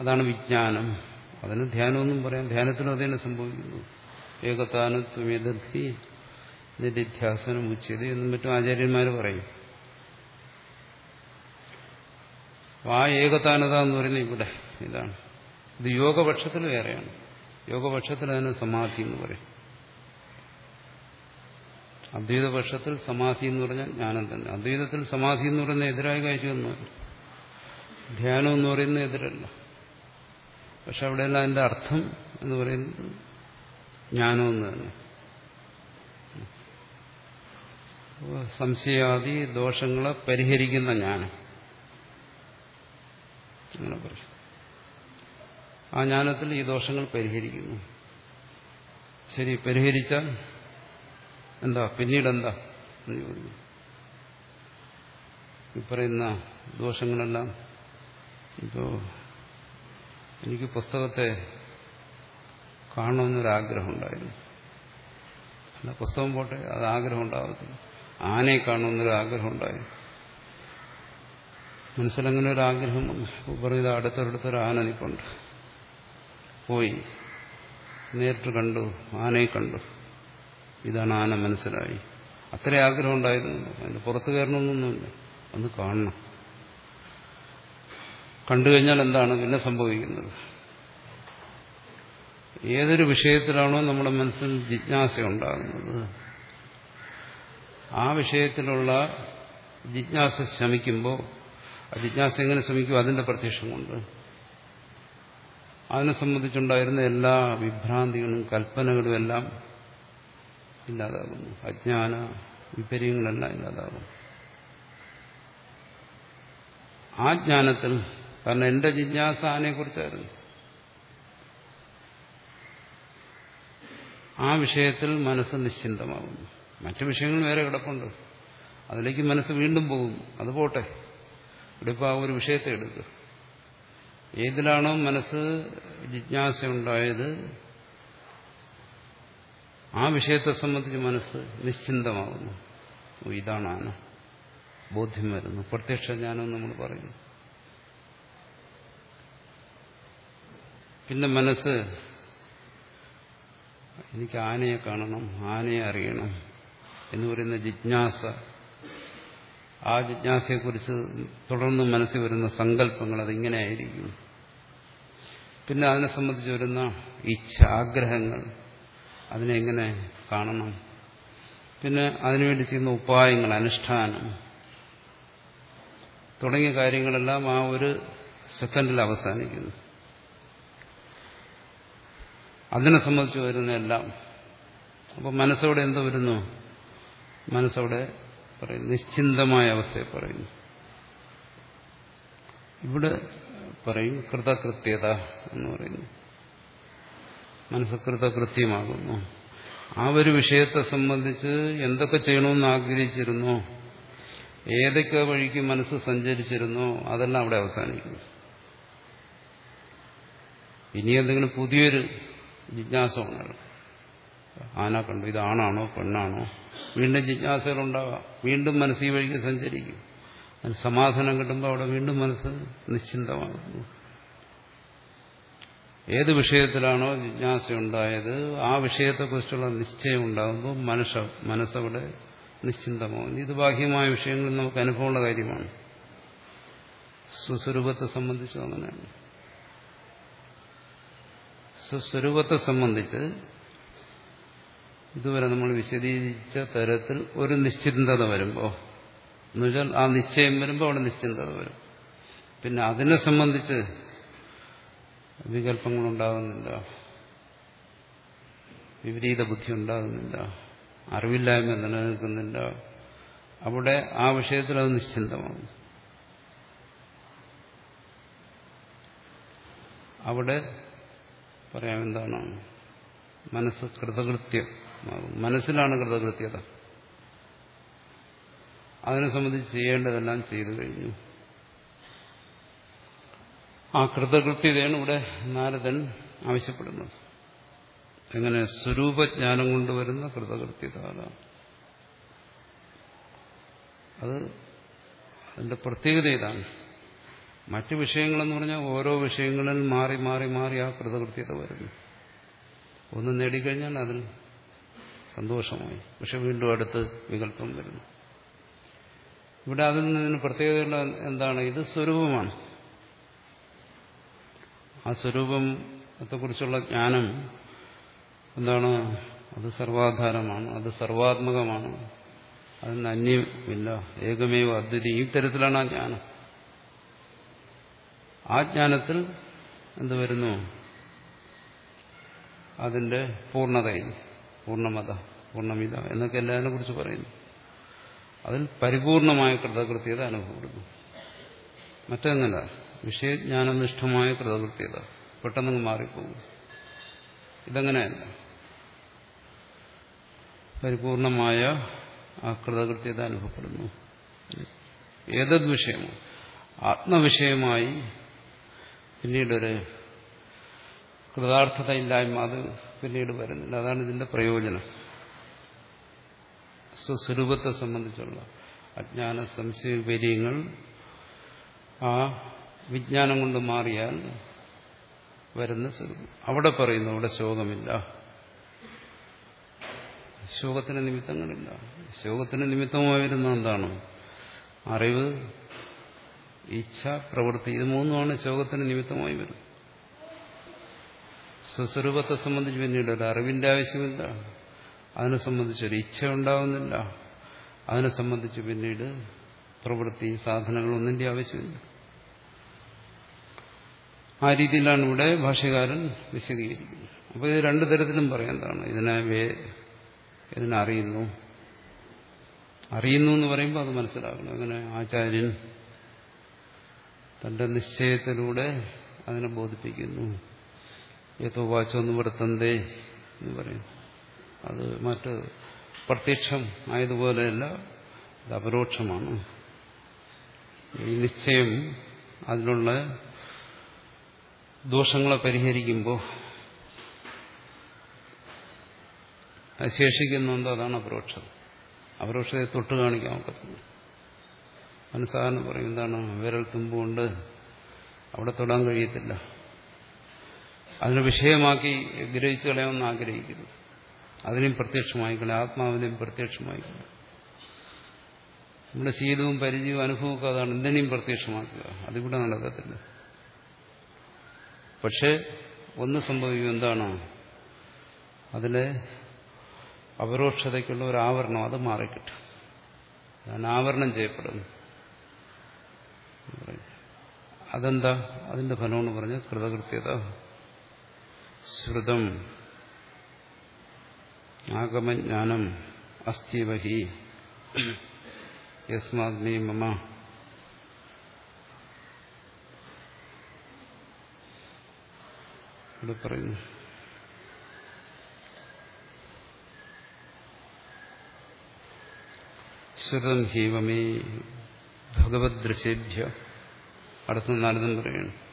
[SPEAKER 1] അതാണ് വിജ്ഞാനം. അതിന് ധ്യാനമൊന്നും പറയാം. ധ്യാനത്തിനും അതന്നെ സംഭവിക്കുന്നു. ഏകതാനത്വം എതിർത്തി നിധ്യാസനം ഉച്ചത് എന്നും മറ്റും ആചാര്യന്മാർ പറയും. ആ ഏകതാനത എന്ന് പറയുന്നത് ഇവിടെ ഇതാണ്. ഇത് യോഗപക്ഷത്തിൽ വേറെയാണ്. യോഗപക്ഷത്തിൽ അതിന് സമാധി എന്ന് പറയും. അദ്വൈതപക്ഷത്തിൽ സമാധി എന്ന് പറഞ്ഞാൽ ജ്ഞാനം തന്നെ. അദ്വൈതത്തിൽ സമാധി എന്ന് പറയുന്ന എതിരായ കാര്യമൊന്നുമല്ല ധ്യാനം എന്ന് പറയുന്ന എതിരല്ല. പക്ഷെ അവിടെയെല്ലാം അതിന്റെ അർത്ഥം എന്ന് പറയുന്നത് ജ്ഞാനം എന്ന് തന്നെ. സംശയാദി ദോഷങ്ങളെ പരിഹരിക്കുന്ന ജ്ഞാനം. അങ്ങനെ പറയും ആ ജ്ഞാനത്തിൽ ഈ ദോഷങ്ങൾ പരിഹരിക്കുന്നു. ശരി പരിഹരിച്ചാൽ എന്താ? പിന്നീട് എന്താ? എന്ന് ഈ പറയുന്ന ദോഷങ്ങളെല്ലാം ഇപ്പോ എനിക്ക് പുസ്തകത്തെ കാണണമെന്നൊരാഗ്രഹം ഉണ്ടായിരുന്നു അല്ല പുസ്തകം പോട്ടെ അത് ആഗ്രഹം ഉണ്ടാകത്തില്ല ആനയെ കാണണമെന്നൊരാഗ്രഹം ഉണ്ടായിരുന്നു മനസ്സിലങ്ങനെ ഒരു ആഗ്രഹം പറയുന്നത് അടുത്തടുത്തൊരു ആന നിൽപ്പുണ്ട് പോയി. നേരിട്ട് കണ്ടു. ആനയെ കണ്ടു. ഇതാണ് ആന മനസ്സിലായി. അത്ര ആഗ്രഹം ഉണ്ടായിരുന്നു അതിന് പുറത്തു കയറണമെന്നൊന്നുമില്ല. ഒന്ന് കാണണം. കണ്ടു കഴിഞ്ഞാൽ എന്താണ്? പിന്നെ സംഭവിക്കുന്നത്. ഏതൊരു വിഷയത്തിലാണോ നമ്മുടെ മനസ്സിൽ ജിജ്ഞാസ ഉണ്ടാകുന്നത് ആ വിഷയത്തിലുള്ള ജിജ്ഞാസ ശമിക്കുമ്പോൾ ആ ജിജ്ഞാസ എങ്ങനെ ശ്രമിക്കും? അതിന്റെ പ്രത്യക്ഷം കൊണ്ട് അതിനെ സംബന്ധിച്ചുണ്ടായിരുന്ന എല്ലാ വിഭ്രാന്തികളും കൽപ്പനകളും എല്ലാം ഇല്ലാതാകുന്നു. അജ്ഞാന വിപര്യങ്ങളെല്ലാം ഇല്ലാതാകുന്നു. ആ ജ്ഞാനത്തിൽ കാരണം എന്റെ ജിജ്ഞാസ ആനയെക്കുറിച്ചായിരുന്നു. ആ വിഷയത്തിൽ മനസ്സ് നിശ്ചിന്തമാകുന്നു. മറ്റു വിഷയങ്ങൾ വേറെ കിടപ്പുണ്ട്. അതിലേക്ക് മനസ്സ് വീണ്ടും പോകും അത് പോട്ടെ. ഇപ്പോൾ ആ ഒരു വിഷയത്തെ എടുക്കുക. ഏതിലാണോ മനസ്സ് ജിജ്ഞാസ ഉണ്ടായത് ആ വിഷയത്തെ സംബന്ധിച്ച് മനസ്സ് നിശ്ചിന്തമാകുന്നു. ഇതാണ് ആന. ബോധ്യം വരുന്നു. പ്രത്യക്ഷ ജ്ഞാനം നമ്മൾ പറയുന്നു. പിന്നെ മനസ്സ് എനിക്ക് ആനയെ കാണണം ആനയെ അറിയണം എന്ന് പറയുന്ന ജിജ്ഞാസ ആ ജിജ്ഞാസയെക്കുറിച്ച് തുടർന്ന് മനസ്സിൽ വരുന്ന സങ്കല്പങ്ങൾ അതിങ്ങനെയായിരിക്കും. പിന്നെ അതിനെ സംബന്ധിച്ച് വരുന്ന ഇച്ഛ ആഗ്രഹങ്ങൾ അതിനെങ്ങനെ കാണണം? പിന്നെ അതിനുവേണ്ടി ചെയ്യുന്ന ഉപായങ്ങൾ അനുഷ്ഠാനം തുടങ്ങിയ കാര്യങ്ങളെല്ലാം ആ ഒരു സെക്കൻഡിൽ അവസാനിക്കുന്നു. അതിനെ സംബന്ധിച്ച് വരുന്ന എല്ലാം അപ്പോൾ മനസ്സോടെ എന്തോ വരുന്നു? മനസ്സോടെ പറയും നിശ്ചിന്തമായ അവസ്ഥയെ പറയുന്നു. ഇവിടെ പറയും കൃതകൃത്യത എന്ന് പറയുന്നു. മനസ്സ് കൃതകൃത്യമാകുന്നു. ആ ഒരു വിഷയത്തെ സംബന്ധിച്ച് എന്തൊക്കെ ചെയ്യണമെന്ന് ആഗ്രഹിച്ചിരുന്നു ഏതൊക്കെ വഴിക്ക് മനസ്സ് സഞ്ചരിച്ചിരുന്നോ അതെല്ലാം അവിടെ അവസാനിക്കുന്നു. ഇനി എന്തെങ്കിലും പുതിയൊരു ജിജ്ഞാസ ആന കണ്ടു ഇത് ആണാണോ പെണ്ണാണോ? വീണ്ടും ജിജ്ഞാസകളുണ്ടാകാം. വീണ്ടും മനസ്സ് വഴിക്ക് സഞ്ചരിക്കും. അതിന് സമാധാനം കിട്ടുമ്പോൾ അവിടെ വീണ്ടും മനസ്സ് നിശ്ചിന്തമാകുന്നു. ഏത് വിഷയത്തിലാണോ ജിജ്ഞാസ ഉണ്ടായത് ആ വിഷയത്തെക്കുറിച്ചുള്ള നിശ്ചയം ഉണ്ടാകുമ്പോൾ മനുഷ്യ മനസ്സവിടെ നിശ്ചിന്തമാകുന്നു. ഇത് ബാഹ്യമായ വിഷയങ്ങളിൽ നമുക്ക് അനുഭവമുള്ള കാര്യമാണ്. സ്വസ്വരൂപത്തെ സംബന്ധിച്ച് അങ്ങനെയാണ്. സ്വസ്വരൂപത്തെ സംബന്ധിച്ച് ഇതുവരെ നമ്മൾ വിശദീകരിച്ച തരത്തിൽ ഒരു നിശ്ചിന്തത വരുമ്പോൾ എന്നുവെച്ചാൽ ആ നിശ്ചയം വരുമ്പോൾ അവിടെ നിശ്ചിന്തത വരും. പിന്നെ അതിനെ സംബന്ധിച്ച് വികല്പങ്ങളുണ്ടാകുന്നില്ല. വിപരീത ബുദ്ധി ഉണ്ടാകുന്നില്ല. അറിവില്ലായ്മ നിലനിൽക്കുന്നില്ല. അവിടെ ആ വിഷയത്തിൽ അത് നിശ്ചിന്തമാണ് അവിടെ പറയാം എന്താണ്? മനസ്സ് കൃതകൃത്യമാകും മനസ്സിലാണ് കൃതകൃത്യത. അതിനെ സംബന്ധിച്ച് ചെയ്യേണ്ടതെല്ലാം ചെയ്തു കഴിഞ്ഞു. ആ കൃതകൃത്യതയാണ് ഇവിടെ നാരദൻ ആവശ്യപ്പെടുന്നത്. എങ്ങനെ സ്വരൂപജ്ഞാനം കൊണ്ടുവരുന്ന കൃതകൃത്യത അത് അതിന്റെ പ്രത്യേകത ഇതാണ്. മറ്റു വിഷയങ്ങളെന്ന് പറഞ്ഞാൽ ഓരോ വിഷയങ്ങളിൽ മാറി മാറി മാറി ആ കൃതകൃത്യത വരുന്നു. ഒന്ന് നേടിക്കഴിഞ്ഞാൽ അതിൽ സന്തോഷമായി. പക്ഷെ വീണ്ടും അടുത്ത് വികല്പം വരുന്നു. ഇവിടെ അതിൽ നിന്നതിന് പ്രത്യേകത എന്താണ്? ഇത് സ്വരൂപമാണ്. ആ സ്വരൂപത്തെക്കുറിച്ചുള്ള ജ്ഞാനം എന്താണ്? അത് സർവാധാരമാണ് അത് സർവാത്മകമാണ്. അതിന് അന്യമില്ല ഏകമേവ അദ്വിതി ഈ തരത്തിലാണ് ആ ജ്ഞാനം. ആ ജ്ഞാനത്തിൽ എന്ത് വരുന്നു? അതിന്റെ പൂർണതയിൽ. പൂർണമത പൂർണമിത എന്നൊക്കെ എല്ലാതിനെ കുറിച്ച് പറയുന്നു. അതിൽ പരിപൂർണമായ കൃതകൃത്യത അനുഭവപ്പെടുന്നു. മറ്റൊന്നല്ല വിഷയജ്ഞാനനിഷ്ഠമായ കൃതകൃത്യത പെട്ടെന്ന് മാറിപ്പോകും ഇതങ്ങനെയല്ല. പരിപൂർണമായ ആ കൃതകൃത്യത അനുഭവപ്പെടുന്നു. ഏതത് വിഷയമോ ആത്മവിഷയമായി പിന്നീടൊരു കൃതാർത്ഥതയില്ലായ്മ അത് പിന്നീട് വരുന്നില്ല. അതാണ് ഇതിന്റെ പ്രയോജനം. സ്വസ്വരൂപത്തെ സംബന്ധിച്ചുള്ള അജ്ഞാന സംശയ വിപര്യങ്ങൾ ആ വിജ്ഞാനം കൊണ്ട് മാറിയാൽ വരുന്ന സ്വരൂപം. അവിടെ പറയുന്നു അവിടെ ശോകമില്ല. ശോകത്തിന് നിമിത്തങ്ങളില്ല ശോകത്തിന് നിമിത്തമായി വരുന്ന എന്താണ്? അറിവ് ഇച്ഛ പ്രവൃത്തി ഇത് മൂന്നുമാണ് ശോകത്തിന് നിമിത്തമായി വരുന്നത്. സ്വസ്വരൂപത്തെ സംബന്ധിച്ച് പിന്നീട് ഒരു അറിവിന്റെ ആവശ്യമില്ല. അതിനെ സംബന്ധിച്ചൊരു ഇച്ഛ ഉണ്ടാവുന്നില്ല. അതിനെ സംബന്ധിച്ച് പിന്നീട് പ്രവൃത്തി സാധനങ്ങളൊന്നിന്റെ ആവശ്യമില്ല. ആ രീതിയിലാണ് ഇവിടെ ഭാഷകാരൻ വിശദീകരിക്കുന്നത്. അപ്പോൾ ഇത് രണ്ടു തരത്തിലും പറയാന്താണ് ഇതിനെ വേ ഇതിനെ അറിയുന്നു. എന്ന് പറയുമ്പോൾ അത് മനസ്സിലാക്കണം. അങ്ങനെ ആചാര്യൻ തന്റെ നിശ്ചയത്തിലൂടെ അതിനെ ബോധിപ്പിക്കുന്നു. ഏതോ വാച്ചൊന്ന് വരുത്തന്തേ എന്ന് പറയും. അത് മറ്റ് പ്രത്യക്ഷം ആയതുപോലെയല്ല ഇത് അപരോക്ഷമാണ്. ഈ നിശ്ചയം അതിനുള്ള ദോഷങ്ങളെ പരിഹരിക്കുമ്പോൾ ശേഷിക്കുന്നുണ്ടോ അതാണ് അപരോക്ഷം. അപരോക്ഷത്തെ തൊട്ട് കാണിക്കാൻ ഒക്കത്തില്ല മനസ്സാധാരണ പറയും എന്താണ് വിരൽ തുമ്പുകൊണ്ട് അവിടെ തൊടാൻ കഴിയത്തില്ല. അതിനെ വിഷയമാക്കി ഗ്രഹിച്ചു കളയാമെന്ന് ആഗ്രഹിക്കുന്നു. അതിനെയും പ്രത്യക്ഷമായിക്കളെ ആത്മാവിനെയും പ്രത്യക്ഷമായിക്കളെ നമ്മുടെ ശീലവും പരിചയവും അനുഭവമൊക്കെ അതാണ്. എന്തിനേയും പ്രത്യക്ഷമാക്കുക. അതിവിടെ നടക്കത്തില്ല. പക്ഷെ ഒന്ന് സംഭവിക്കും എന്താണോ? അതിലെ അപരോക്ഷതയ്ക്കുള്ള ഒരു ആവരണം അത് മാറിക്കിട്ടും. ആവരണം ചെയ്യപ്പെടുന്നു. അതെന്താ? അതിന്റെ ഫലമെന്ന് പറഞ്ഞ കൃതകൃത്യത. ശ്രുതം ആഗമജ്ഞാനം അസ്ഥിവഹി യസ്മാത്മീ മമ. ഇവിടെ പറയുന്നു. ശ്രുതം ഹീവമേ ഭഗവത് ദൃശ്യേഭ്യ അടുത്ത നാരദം പറയണം.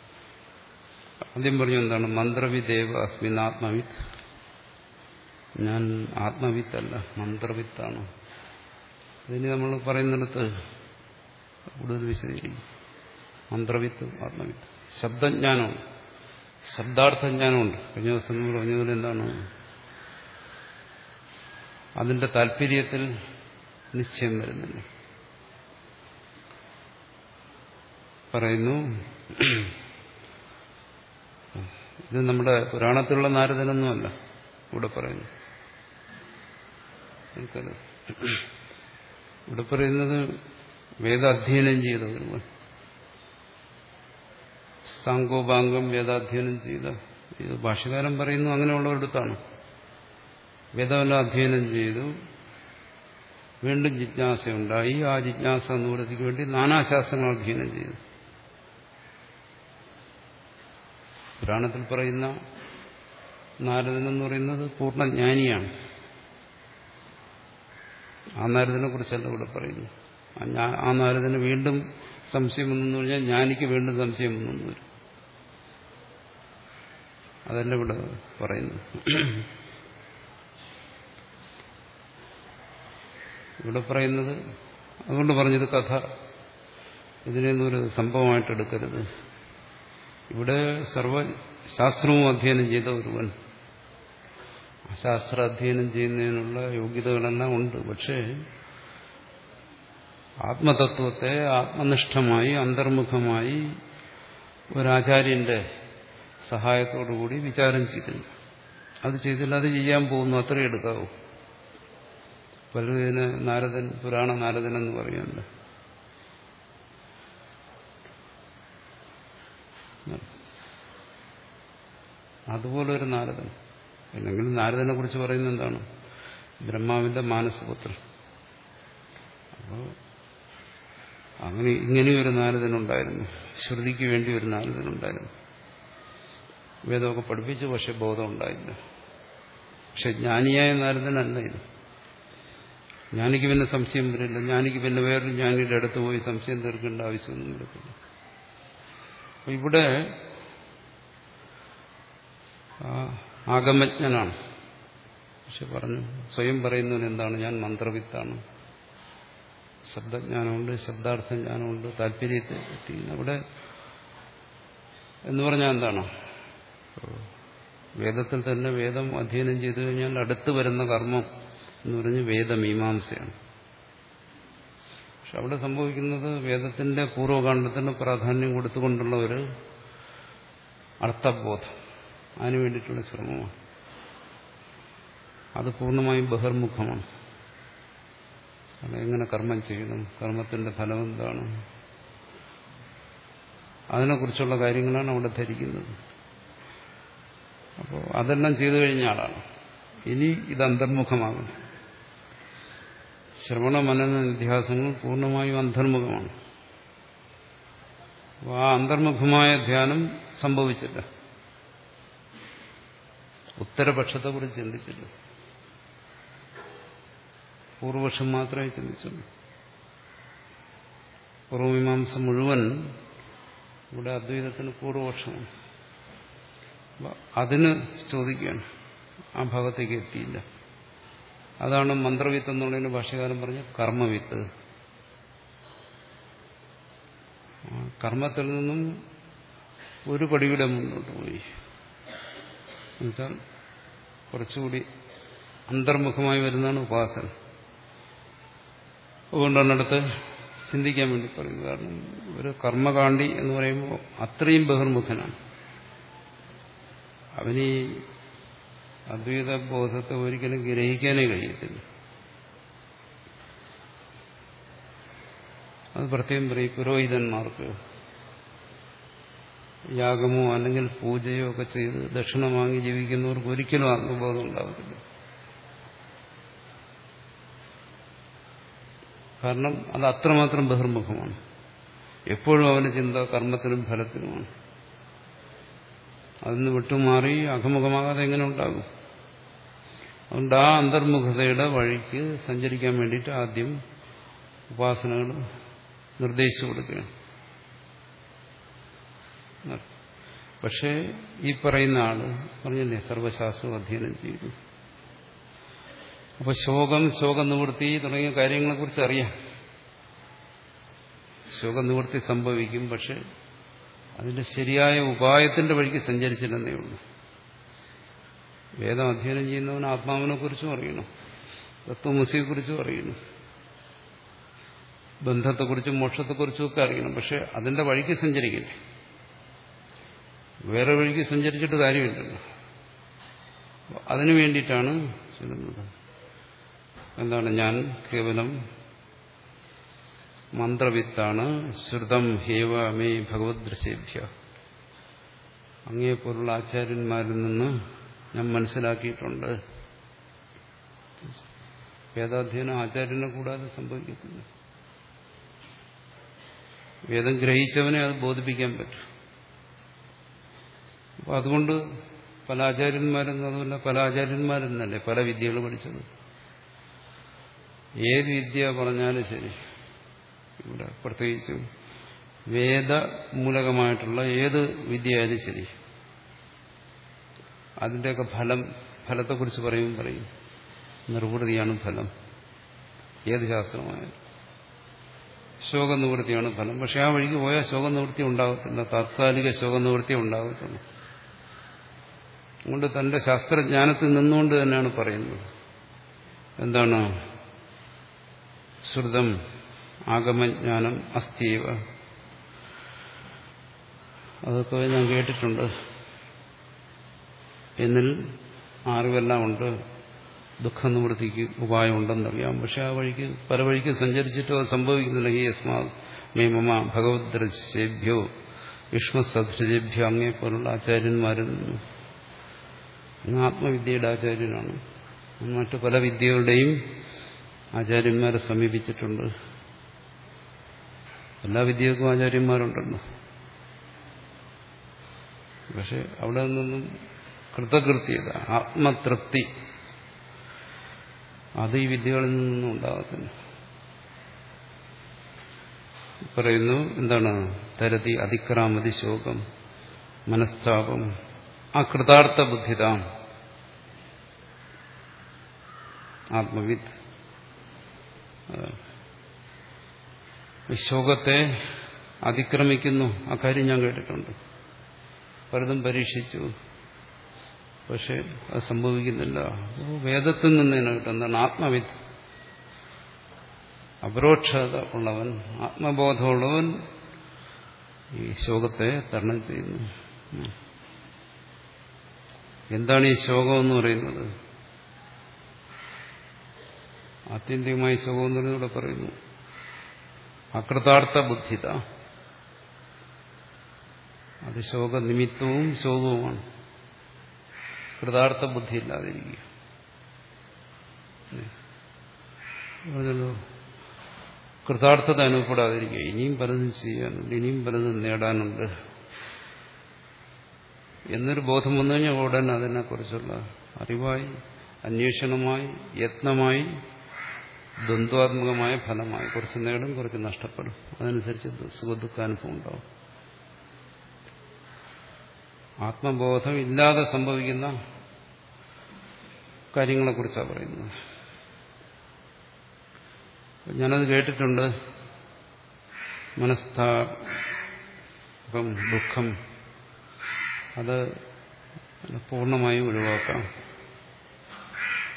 [SPEAKER 1] ആദ്യം പറഞ്ഞു എന്താണ്? മന്ത്രവിദേവ അസ്മിൻ ആത്മവിത്ത്. ഞാൻ ആത്മവിത്തല്ല മന്ത്രവിത്താണ്. അതിന് നമ്മൾ പറയുന്നിടത്ത് കൂടുതൽ വിശദീകരിക്കും. മന്ത്രവിത്ത് ആത്മവിത്ത്. ശബ്ദജ്ഞാനവും ശബ്ദാർത്ഥജ്ഞാനമുണ്ട് കഴിഞ്ഞ ദിവസം നമ്മൾ പറഞ്ഞതുപോലെ എന്താണ്? അതിന്റെ താല്പര്യത്തിൽ നിശ്ചയം വരുന്നില്ല. പറയുന്നു ഇത് നമ്മുടെ പുരാണത്തിലുള്ള നാരദനൊന്നുമല്ല. ഇവിടെ പറയുന്നു. ഇവിടെ പറയുന്നത് വേദാധ്യയനം ചെയ്ത സാങ്കോപാംഗം വേദാധ്യയനം ചെയ്ത. ഇത് ഭാഷകാരൻ പറയുന്നു അങ്ങനെയുള്ളവരടുത്താണ്. വേദമെല്ലാം അധ്യയനം ചെയ്തു. വീണ്ടും ജിജ്ഞാസയുണ്ടായി. ആ ജിജ്ഞാസ നിവൃത്തിക്ക് വേണ്ടി നാനാശാസ്ത്രങ്ങൾ അധ്യയനം ചെയ്തു. പുരാണത്തിൽ പറയുന്ന നാരദൻ എന്ന് പറയുന്നത് പൂർണ പൂർണജ്ഞാനിയാണ് ആ നാരദനെ കുറിച്ചല്ല ഇവിടെ പറയുന്നു. ആ നാരദന് വീണ്ടും സംശയം വന്നെന്ന് പറഞ്ഞാൽ ജ്ഞാനിക്ക് വീണ്ടും സംശയം വന്നെന്ന് വരും. അതല്ല ഇവിടെ പറയുന്നു ഇവിടെ പറയുന്നത് അതുകൊണ്ട് പറഞ്ഞത് കഥ ഇതിനെയൊന്നും ഒരു സംഭവമായിട്ട് എടുക്കരുത് ഇവിടെ സർവശാസ്ത്രവും അധ്യയനം ചെയ്ത ഒരുവൻ. ശാസ്ത്ര അധ്യയനം ചെയ്യുന്നതിനുള്ള യോഗ്യതകളെല്ലാം ഉണ്ട്. പക്ഷേ ആത്മതത്വത്തെ ആത്മനിഷ്ഠമായി അന്തർമുഖമായി ഒരാചാര്യന്റെ സഹായത്തോടുകൂടി വിചാരം ചെയ്തില്ല. അത് ചെയ്തില്ല അത് ചെയ്യാൻ പോകുന്നു അത്രയും എടുക്കാവൂ. പലരും നാരദൻ പുരാണ നാരദൻ എന്ന് പറയുന്നുണ്ട്. അതുപോലെ ഒരു നാരദൻ. അല്ലെങ്കിൽ നാരദനെ കുറിച്ച് പറയുന്നത് എന്താണ്? ബ്രഹ്മാവിന്റെ മാനസപുത്രൻ. അപ്പോൾ അങ്ങനെ ഇങ്ങനെയൊരു നാരദനുണ്ടായിരുന്നു. ശ്രുതിക്ക് വേണ്ടി ഒരു നാരദനുണ്ടായിരുന്നു. വേദമൊക്കെ പഠിപ്പിച്ചു പക്ഷെ ബോധം ഉണ്ടായില്ല പക്ഷെ ജ്ഞാനിയായ നാരദനല്ല ഇത്. ജ്ഞാനിക്ക് പിന്നെ സംശയം വരില്ല. ജ്ഞാനിക്ക് പിന്നെ വേറൊരു ജ്ഞാനിയുടെ അടുത്ത് പോയി സംശയം തീർക്കേണ്ട ആവശ്യമൊന്നും ഇവിടെ ആഗമജ്ഞനാണ്. പക്ഷെ പറഞ്ഞു സ്വയം പറയുന്നതിന് എന്താണ്? ഞാൻ മന്ത്രവിത്താണ്. ശബ്ദജ്ഞാനമുണ്ട് ശബ്ദാർത്ഥ ജ്ഞാനമുണ്ട് താല്പര്യത്തെ പറ്റി. അവിടെ എന്ന് പറഞ്ഞാൽ എന്താണ്? വേദത്തിൽ തന്നെ വേദം അധ്യയനം ചെയ്തു കഴിഞ്ഞാൽ അടുത്ത് വരുന്ന കർമ്മം എന്ന് പറഞ്ഞ് വേദമീമാംസയാണ്. പക്ഷെ അവിടെ സംഭവിക്കുന്നത് വേദത്തിന്റെ പൂർവകാണ്ഡത്തിന് പ്രാധാന്യം കൊടുത്തുകൊണ്ടുള്ള ഒരു അർത്ഥബോധം. അതിനു വേണ്ടിയിട്ടുള്ള ശ്രമമാണ്. അത് പൂർണമായും ബഹിർമുഖമാണ്. എങ്ങനെ കർമ്മം ചെയ്യണം കർമ്മത്തിന്റെ ഫലം എന്താണ്? അതിനെക്കുറിച്ചുള്ള കാര്യങ്ങളാണ് അവിടെ ധരിക്കുന്നത്. അപ്പോൾ അതെല്ലാം ചെയ്തു കഴിഞ്ഞ ആളാണ്. ഇനി ഇത് അന്തർമുഖമാകണം ശ്രവണ മനന നിധ്യാസങ്ങൾ പൂർണമായും അന്തർമുഖമാണ്. അപ്പോൾ ആ അന്തർമുഖമായ ധ്യാനം സംഭവിച്ചില്ല. ഉത്തരപക്ഷത്തെക്കുറിച്ച് ചിന്തിച്ചില്ല. പൂർവപക്ഷം മാത്രമേ ചിന്തിച്ചുള്ളൂ. പൂർവമീമാംസ മുഴുവൻ ഇവിടെ അദ്വൈതത്തിന് പൂർവപക്ഷമാണ്. അതിന് ചോദിക്കുകയാണ്. ആ ഭാഗത്തേക്ക് എത്തിയില്ല. അതാണ് മന്ത്രവിത്ത് എന്നുള്ളതിന് ഭാഷകാരൻ പറഞ്ഞ കർമ്മവിത്ത്. കർമ്മത്തിൽ നിന്നും ഒരു പടിയുടെ മുന്നോട്ട് പോയി. എന്നുവെച്ചാൽ കുറച്ചുകൂടി അന്തർമുഖമായി വരുന്നതാണ് ഉപാസന. അതുകൊണ്ടാണ് അടുത്ത് ചിന്തിക്കാൻ വേണ്ടി പറയുന്നത്. കാരണം ഒരു കർമ്മകാണ്ഡി എന്ന് പറയുമ്പോൾ അത്രയും ബഹിർമുഖനാണ്. അവനീ അദ്വൈത ബോധത്തെ ഒരിക്കലും ഗ്രഹിക്കാനേ കഴിയത്തില്ല. അത് പ്രത്യേകം പറയും പുരോഹിതന്മാർക്ക് യാഗമോ അല്ലെങ്കിൽ പൂജയോ ഒക്കെ ചെയ്ത് ദക്ഷിണ വാങ്ങി ജീവിക്കുന്നവർക്ക് ഒരിക്കലും ആത്മബോധം ഉണ്ടാവത്തില്ല. കാരണം അത് അത്രമാത്രം ബഹിർമുഖമാണ്. എപ്പോഴും അവന് ചിന്ത കർമ്മത്തിനും ഫലത്തിനുമാണ് അതിന് വിട്ടുമാറി അഖമുഖമാകാതെ എങ്ങനെ ഉണ്ടാകും? അതുകൊണ്ട് ആ അന്തർമുഖതയുടെ വഴിക്ക് സഞ്ചരിക്കാൻ വേണ്ടിയിട്ട് ആദ്യം ഉപാസനകൾ നിർദ്ദേശിച്ചു കൊടുക്കുകയാണ് പക്ഷേ ഈ പറയുന്ന ആൾ പറഞ്ഞില്ലേ സർവശാസ്ത്രം അധ്യയനം ചെയ്തു. അപ്പൊ ശോകം ശോക നിവൃത്തി തുടങ്ങിയ കാര്യങ്ങളെ കുറിച്ച് അറിയാം ശോകനിവൃത്തി സംഭവിക്കും പക്ഷെ അതിന്റെ ശരിയായ ഉപായത്തിന്റെ വഴിക്ക് സഞ്ചരിച്ചില്ലെന്നേ ഉള്ളൂ. വേദം അധ്യയനം ചെയ്യുന്നവൻ ആത്മാവിനെ കുറിച്ചും അറിയണം. തത്വമസിയെക്കുറിച്ചും അറിയണം. ബന്ധത്തെക്കുറിച്ചും മോക്ഷത്തെക്കുറിച്ചും ഒക്കെ അറിയണം. പക്ഷെ അതിന്റെ വഴിക്ക് സഞ്ചരിക്കില്ലേ വേറെ വഴിക്ക് സഞ്ചരിച്ചിട്ട് കാര്യമില്ലല്ലോ. അതിനു വേണ്ടിയിട്ടാണ് ചെല്ലുന്നത്. എന്താണ് ഞാൻ കേവലം മന്ത്രവിത്താണ് ശ്രുതം ഹേവ മേ ഭഗവത് ദൃശ്യഭ്യ അങ്ങേപ്പോലുള്ള ആചാര്യന്മാരിൽ നിന്ന് ഞാൻ മനസ്സിലാക്കിയിട്ടുണ്ട്. വേദാധ്യയനം ആചാര്യനെ കൂടാതെ സംഭവിക്കത്തില്ല. വേദം ഗ്രഹിച്ചവനെ അത് ബോധിപ്പിക്കാൻ പറ്റും. അപ്പൊ അതുകൊണ്ട് പല ആചാര്യന്മാരെന്ന് അതുമല്ല പല ആചാര്യന്മാരെന്നല്ലേ പല വിദ്യകൾ പഠിച്ചത്? ഏത് വിദ്യ പറഞ്ഞാലും ശരി. ഇവിടെ പ്രത്യേകിച്ചും വേദമൂലകമായിട്ടുള്ള ഏത് വിദ്യയായാലും ശരി. അതിന്റെയൊക്കെ ഫലം ഫലത്തെക്കുറിച്ച് പറയും പറയും. നിർവൃതിയാണ് ഫലം. ഏത് ശാസ്ത്രമായാലും. ശോകനിവൃത്തിയാണ് ഫലം. പക്ഷെ ആ വഴിക്ക് പോയാൽ ശോകനിവൃത്തി ഉണ്ടാകത്തില്ല. താത്കാലിക ശോകനിവൃത്തി ഉണ്ടാകത്തുള്ളൂ. അതുകൊണ്ട് തന്റെ ശാസ്ത്രജ്ഞാനത്തിൽ നിന്നുകൊണ്ട് തന്നെയാണ് പറയുന്നത്. എന്താണ്? ശ്രുതം ആഗമജ്ഞാനം അസ്ഥീവ. അതൊക്കെ ഞാൻ കേട്ടിട്ടുണ്ട്. എന്നിൽ അറിവെല്ലാം ഉണ്ട്. ദുഃഖ നിവൃത്തിക്ക് ഉപായം ഉണ്ടെന്നറിയാം. പക്ഷെ ആ വഴിക്ക് പല വഴിക്ക് സഞ്ചരിച്ചിട്ടോ അത് സംഭവിക്കുന്നില്ല ഈ യസ്മാ മേ മമ ഭഗവത് ദൃശ്യേഭ്യോ യുഷ്മസദൃശേഭ്യോ അങ്ങേപ്പോലുള്ള ആചാര്യന്മാരിൽ നിന്ന്. അങ്ങ് ആത്മവിദ്യയുടെ ആചാര്യനാണ് മറ്റു പല വിദ്യകളുടെയും ആചാര്യന്മാരെ സമീപിച്ചിട്ടുണ്ട്. എല്ലാ വിദ്യകൾക്കും ആചാര്യന്മാരുണ്ടല്ലോ. പക്ഷെ അവിടെ നിന്നും കൃതകൃത്യത ആത്മതൃപ്തി അത് ഈ വിദ്യകളിൽ നിന്നും ഉണ്ടാകത്തില്ല. പറയുന്നു എന്താണ്? തരതി അതിക്രാമതി ശോകം മനസ്താപം അകൃതാർത്ഥ ബുദ്ധിതാം ആത്മവിത്ത് ശോകത്തെ അതിക്രമിക്കുന്നു. ആ കാര്യം ഞാൻ കേട്ടിട്ടുണ്ട്. പലതും പരീക്ഷിച്ചു. പക്ഷെ അത് സംഭവിക്കുന്നില്ല. വേദത്തിൽ നിന്ന് തന്നെ കിട്ടുന്നതാണ് എന്താണ് ആത്മവിത്ത് അപരോക്ഷത ഉള്ളവൻ ആത്മബോധമുള്ളവൻ ഈ ശോകത്തെ തരണം ചെയ്യുന്നു. എന്താണ് ഈ ശോകം എന്ന് പറയുന്നത്? ആത്യന്തികമായി ശോകം എന്ന് ഇവിടെ പറയുന്നു. അകൃതാർത്ഥ ബുദ്ധിത. അത് ശോകനിമിത്തവും ശോകവുമാണ്. കൃതാർത്ഥ ബുദ്ധി ഇല്ലാതിരിക്കുക. പറഞ്ഞല്ലോ. കൃതാർത്ഥത അനുഭവപ്പെടാതിരിക്കുക. ഇനിയും പലതും ചെയ്യാനുണ്ട് ഇനിയും പലതും നേടാനുണ്ട്. എന്നൊരു ബോധം വന്നു കഴിഞ്ഞാൽ ഉടനെ അതിനെക്കുറിച്ചുള്ള അറിവായി അന്വേഷണമായി യത്നമായി ദ്വന്ദ്വാത്മകമായ ഫലമായി കുറച്ച് നേടും കുറച്ച് നഷ്ടപ്പെടും. അതനുസരിച്ച് സുഖദുഃഖാനുഭവം ഉണ്ടാവും. ആത്മബോധം ഇല്ലാതെ സംഭവിക്കുന്ന കാര്യങ്ങളെക്കുറിച്ചാണ് പറയുന്നത്. ഞാനത് കേട്ടിട്ടുണ്ട്. മനസ്താപം ദുഃഖം അത് പൂർണമായും ഒഴിവാക്കാം.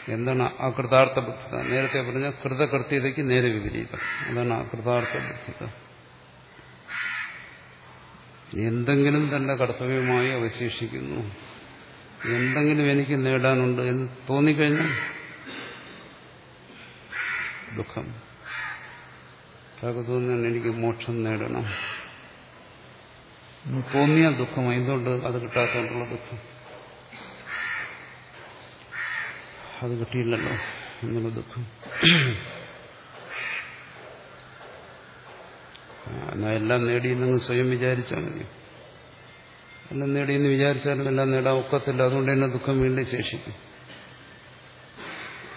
[SPEAKER 1] എന്താണ് അകൃതാർത്ഥ ബുദ്ധിത? നേരത്തെ പറഞ്ഞ കൃതകൃത്യതയ്ക്ക് നേരെ വിപരീതം. അതാണ് അകൃതാർത്ഥ ബുദ്ധിത. എന്തെങ്കിലും തന്റെ കർത്തവ്യമായി അവശേഷിക്കുന്നു. എന്തെങ്കിലും എനിക്ക് നേടാനുണ്ട് എന്ന് തോന്നിക്കഴിഞ്ഞാൽ ദുഃഖം. തോന്നുന്നു എനിക്ക് മോക്ഷം നേടണം. തോന്നിയ ദുഃഖം എന്തുകൊണ്ട് അത് കിട്ടാത്തതുകൊണ്ടുള്ള ദുഃഖം. അത് കിട്ടിയില്ലല്ലോ എന്നുള്ള ദുഃഖം. എന്നാ എല്ലാം നേടിയെന്നങ്ങ് സ്വയം വിചാരിച്ചാൽ മതി. എല്ലാം നേടിയെന്ന് വിചാരിച്ചാലും എല്ലാം നേടാൻ ഒക്കത്തില്ല. അതുകൊണ്ട് തന്നെ ദുഃഖം വീണ്ടും ശേഷിക്കും.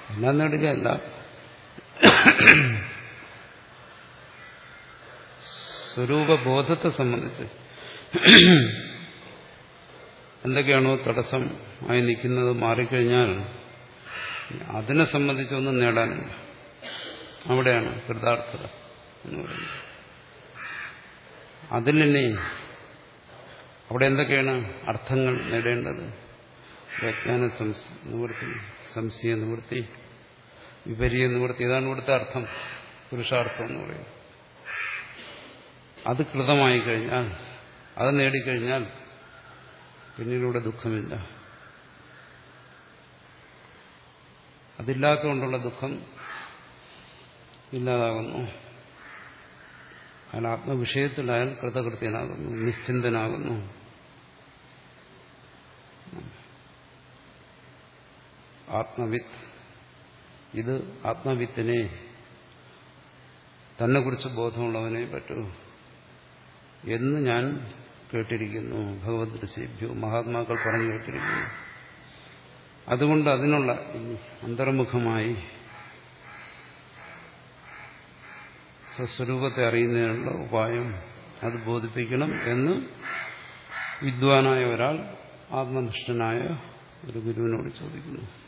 [SPEAKER 1] എല്ലാം നേടുക അല്ല. സ്വരൂപബോധത്തെ സംബന്ധിച്ച് എന്തൊക്കെയാണോ തടസ്സം ആയി നിൽക്കുന്നത് മാറിക്കഴിഞ്ഞാൽ അതിനെ സംബന്ധിച്ചൊന്നും നേടാനില്ല. അവിടെയാണ് കൃതാർത്ഥത എന്ന് പറയുന്നത്. അവിടെ എന്തൊക്കെയാണ് അർത്ഥങ്ങൾ നേടേണ്ടത്? വ്യജ്ഞാന നിവൃത്തി സംശയ നിവൃത്തി വിപരീയ നിവൃത്തി ഇതാണ് ഇവിടുത്തെ അർത്ഥം. പുരുഷാർത്ഥം എന്ന് പറയുന്നത്. അത് കൃതമായി കഴിഞ്ഞാൽ അത് നേടിക്കഴിഞ്ഞാൽ പിന്നിലൂടെ ദുഃഖമില്ല. അതില്ലാത്തതുകൊണ്ടുള്ള ദുഃഖം ഇല്ലാതാകുന്നു. അയാൾ ആത്മവിഷയത്തിൽ അയാൾ കൃതകൃത്യനാകുന്നു നിശ്ചിന്തനാകുന്നു. ആത്മവിത്ത്. ഇത് ആത്മവിത്തിനെ തന്നെക്കുറിച്ച് ബോധമുള്ളവനെ പറ്റൂ. എന്ന് ഞാൻ കേട്ടിരിക്കുന്നു. ഭഗവത് ദൃശ്യഭ്യോ മഹാത്മാക്കൾ പറഞ്ഞു കേട്ടിരിക്കുന്നു. അതുകൊണ്ട് അതിനുള്ള അന്തർമുഖമായി സ്വസ്വരൂപത്തെ അറിയുന്നതിനുള്ള ഉപായം അത് ബോധിപ്പിക്കണം എന്ന് വിദ്വാനായ ഒരാൾ ആത്മനിഷ്ഠനായ ഒരു ഗുരുവിനോട് ചോദിക്കുന്നു.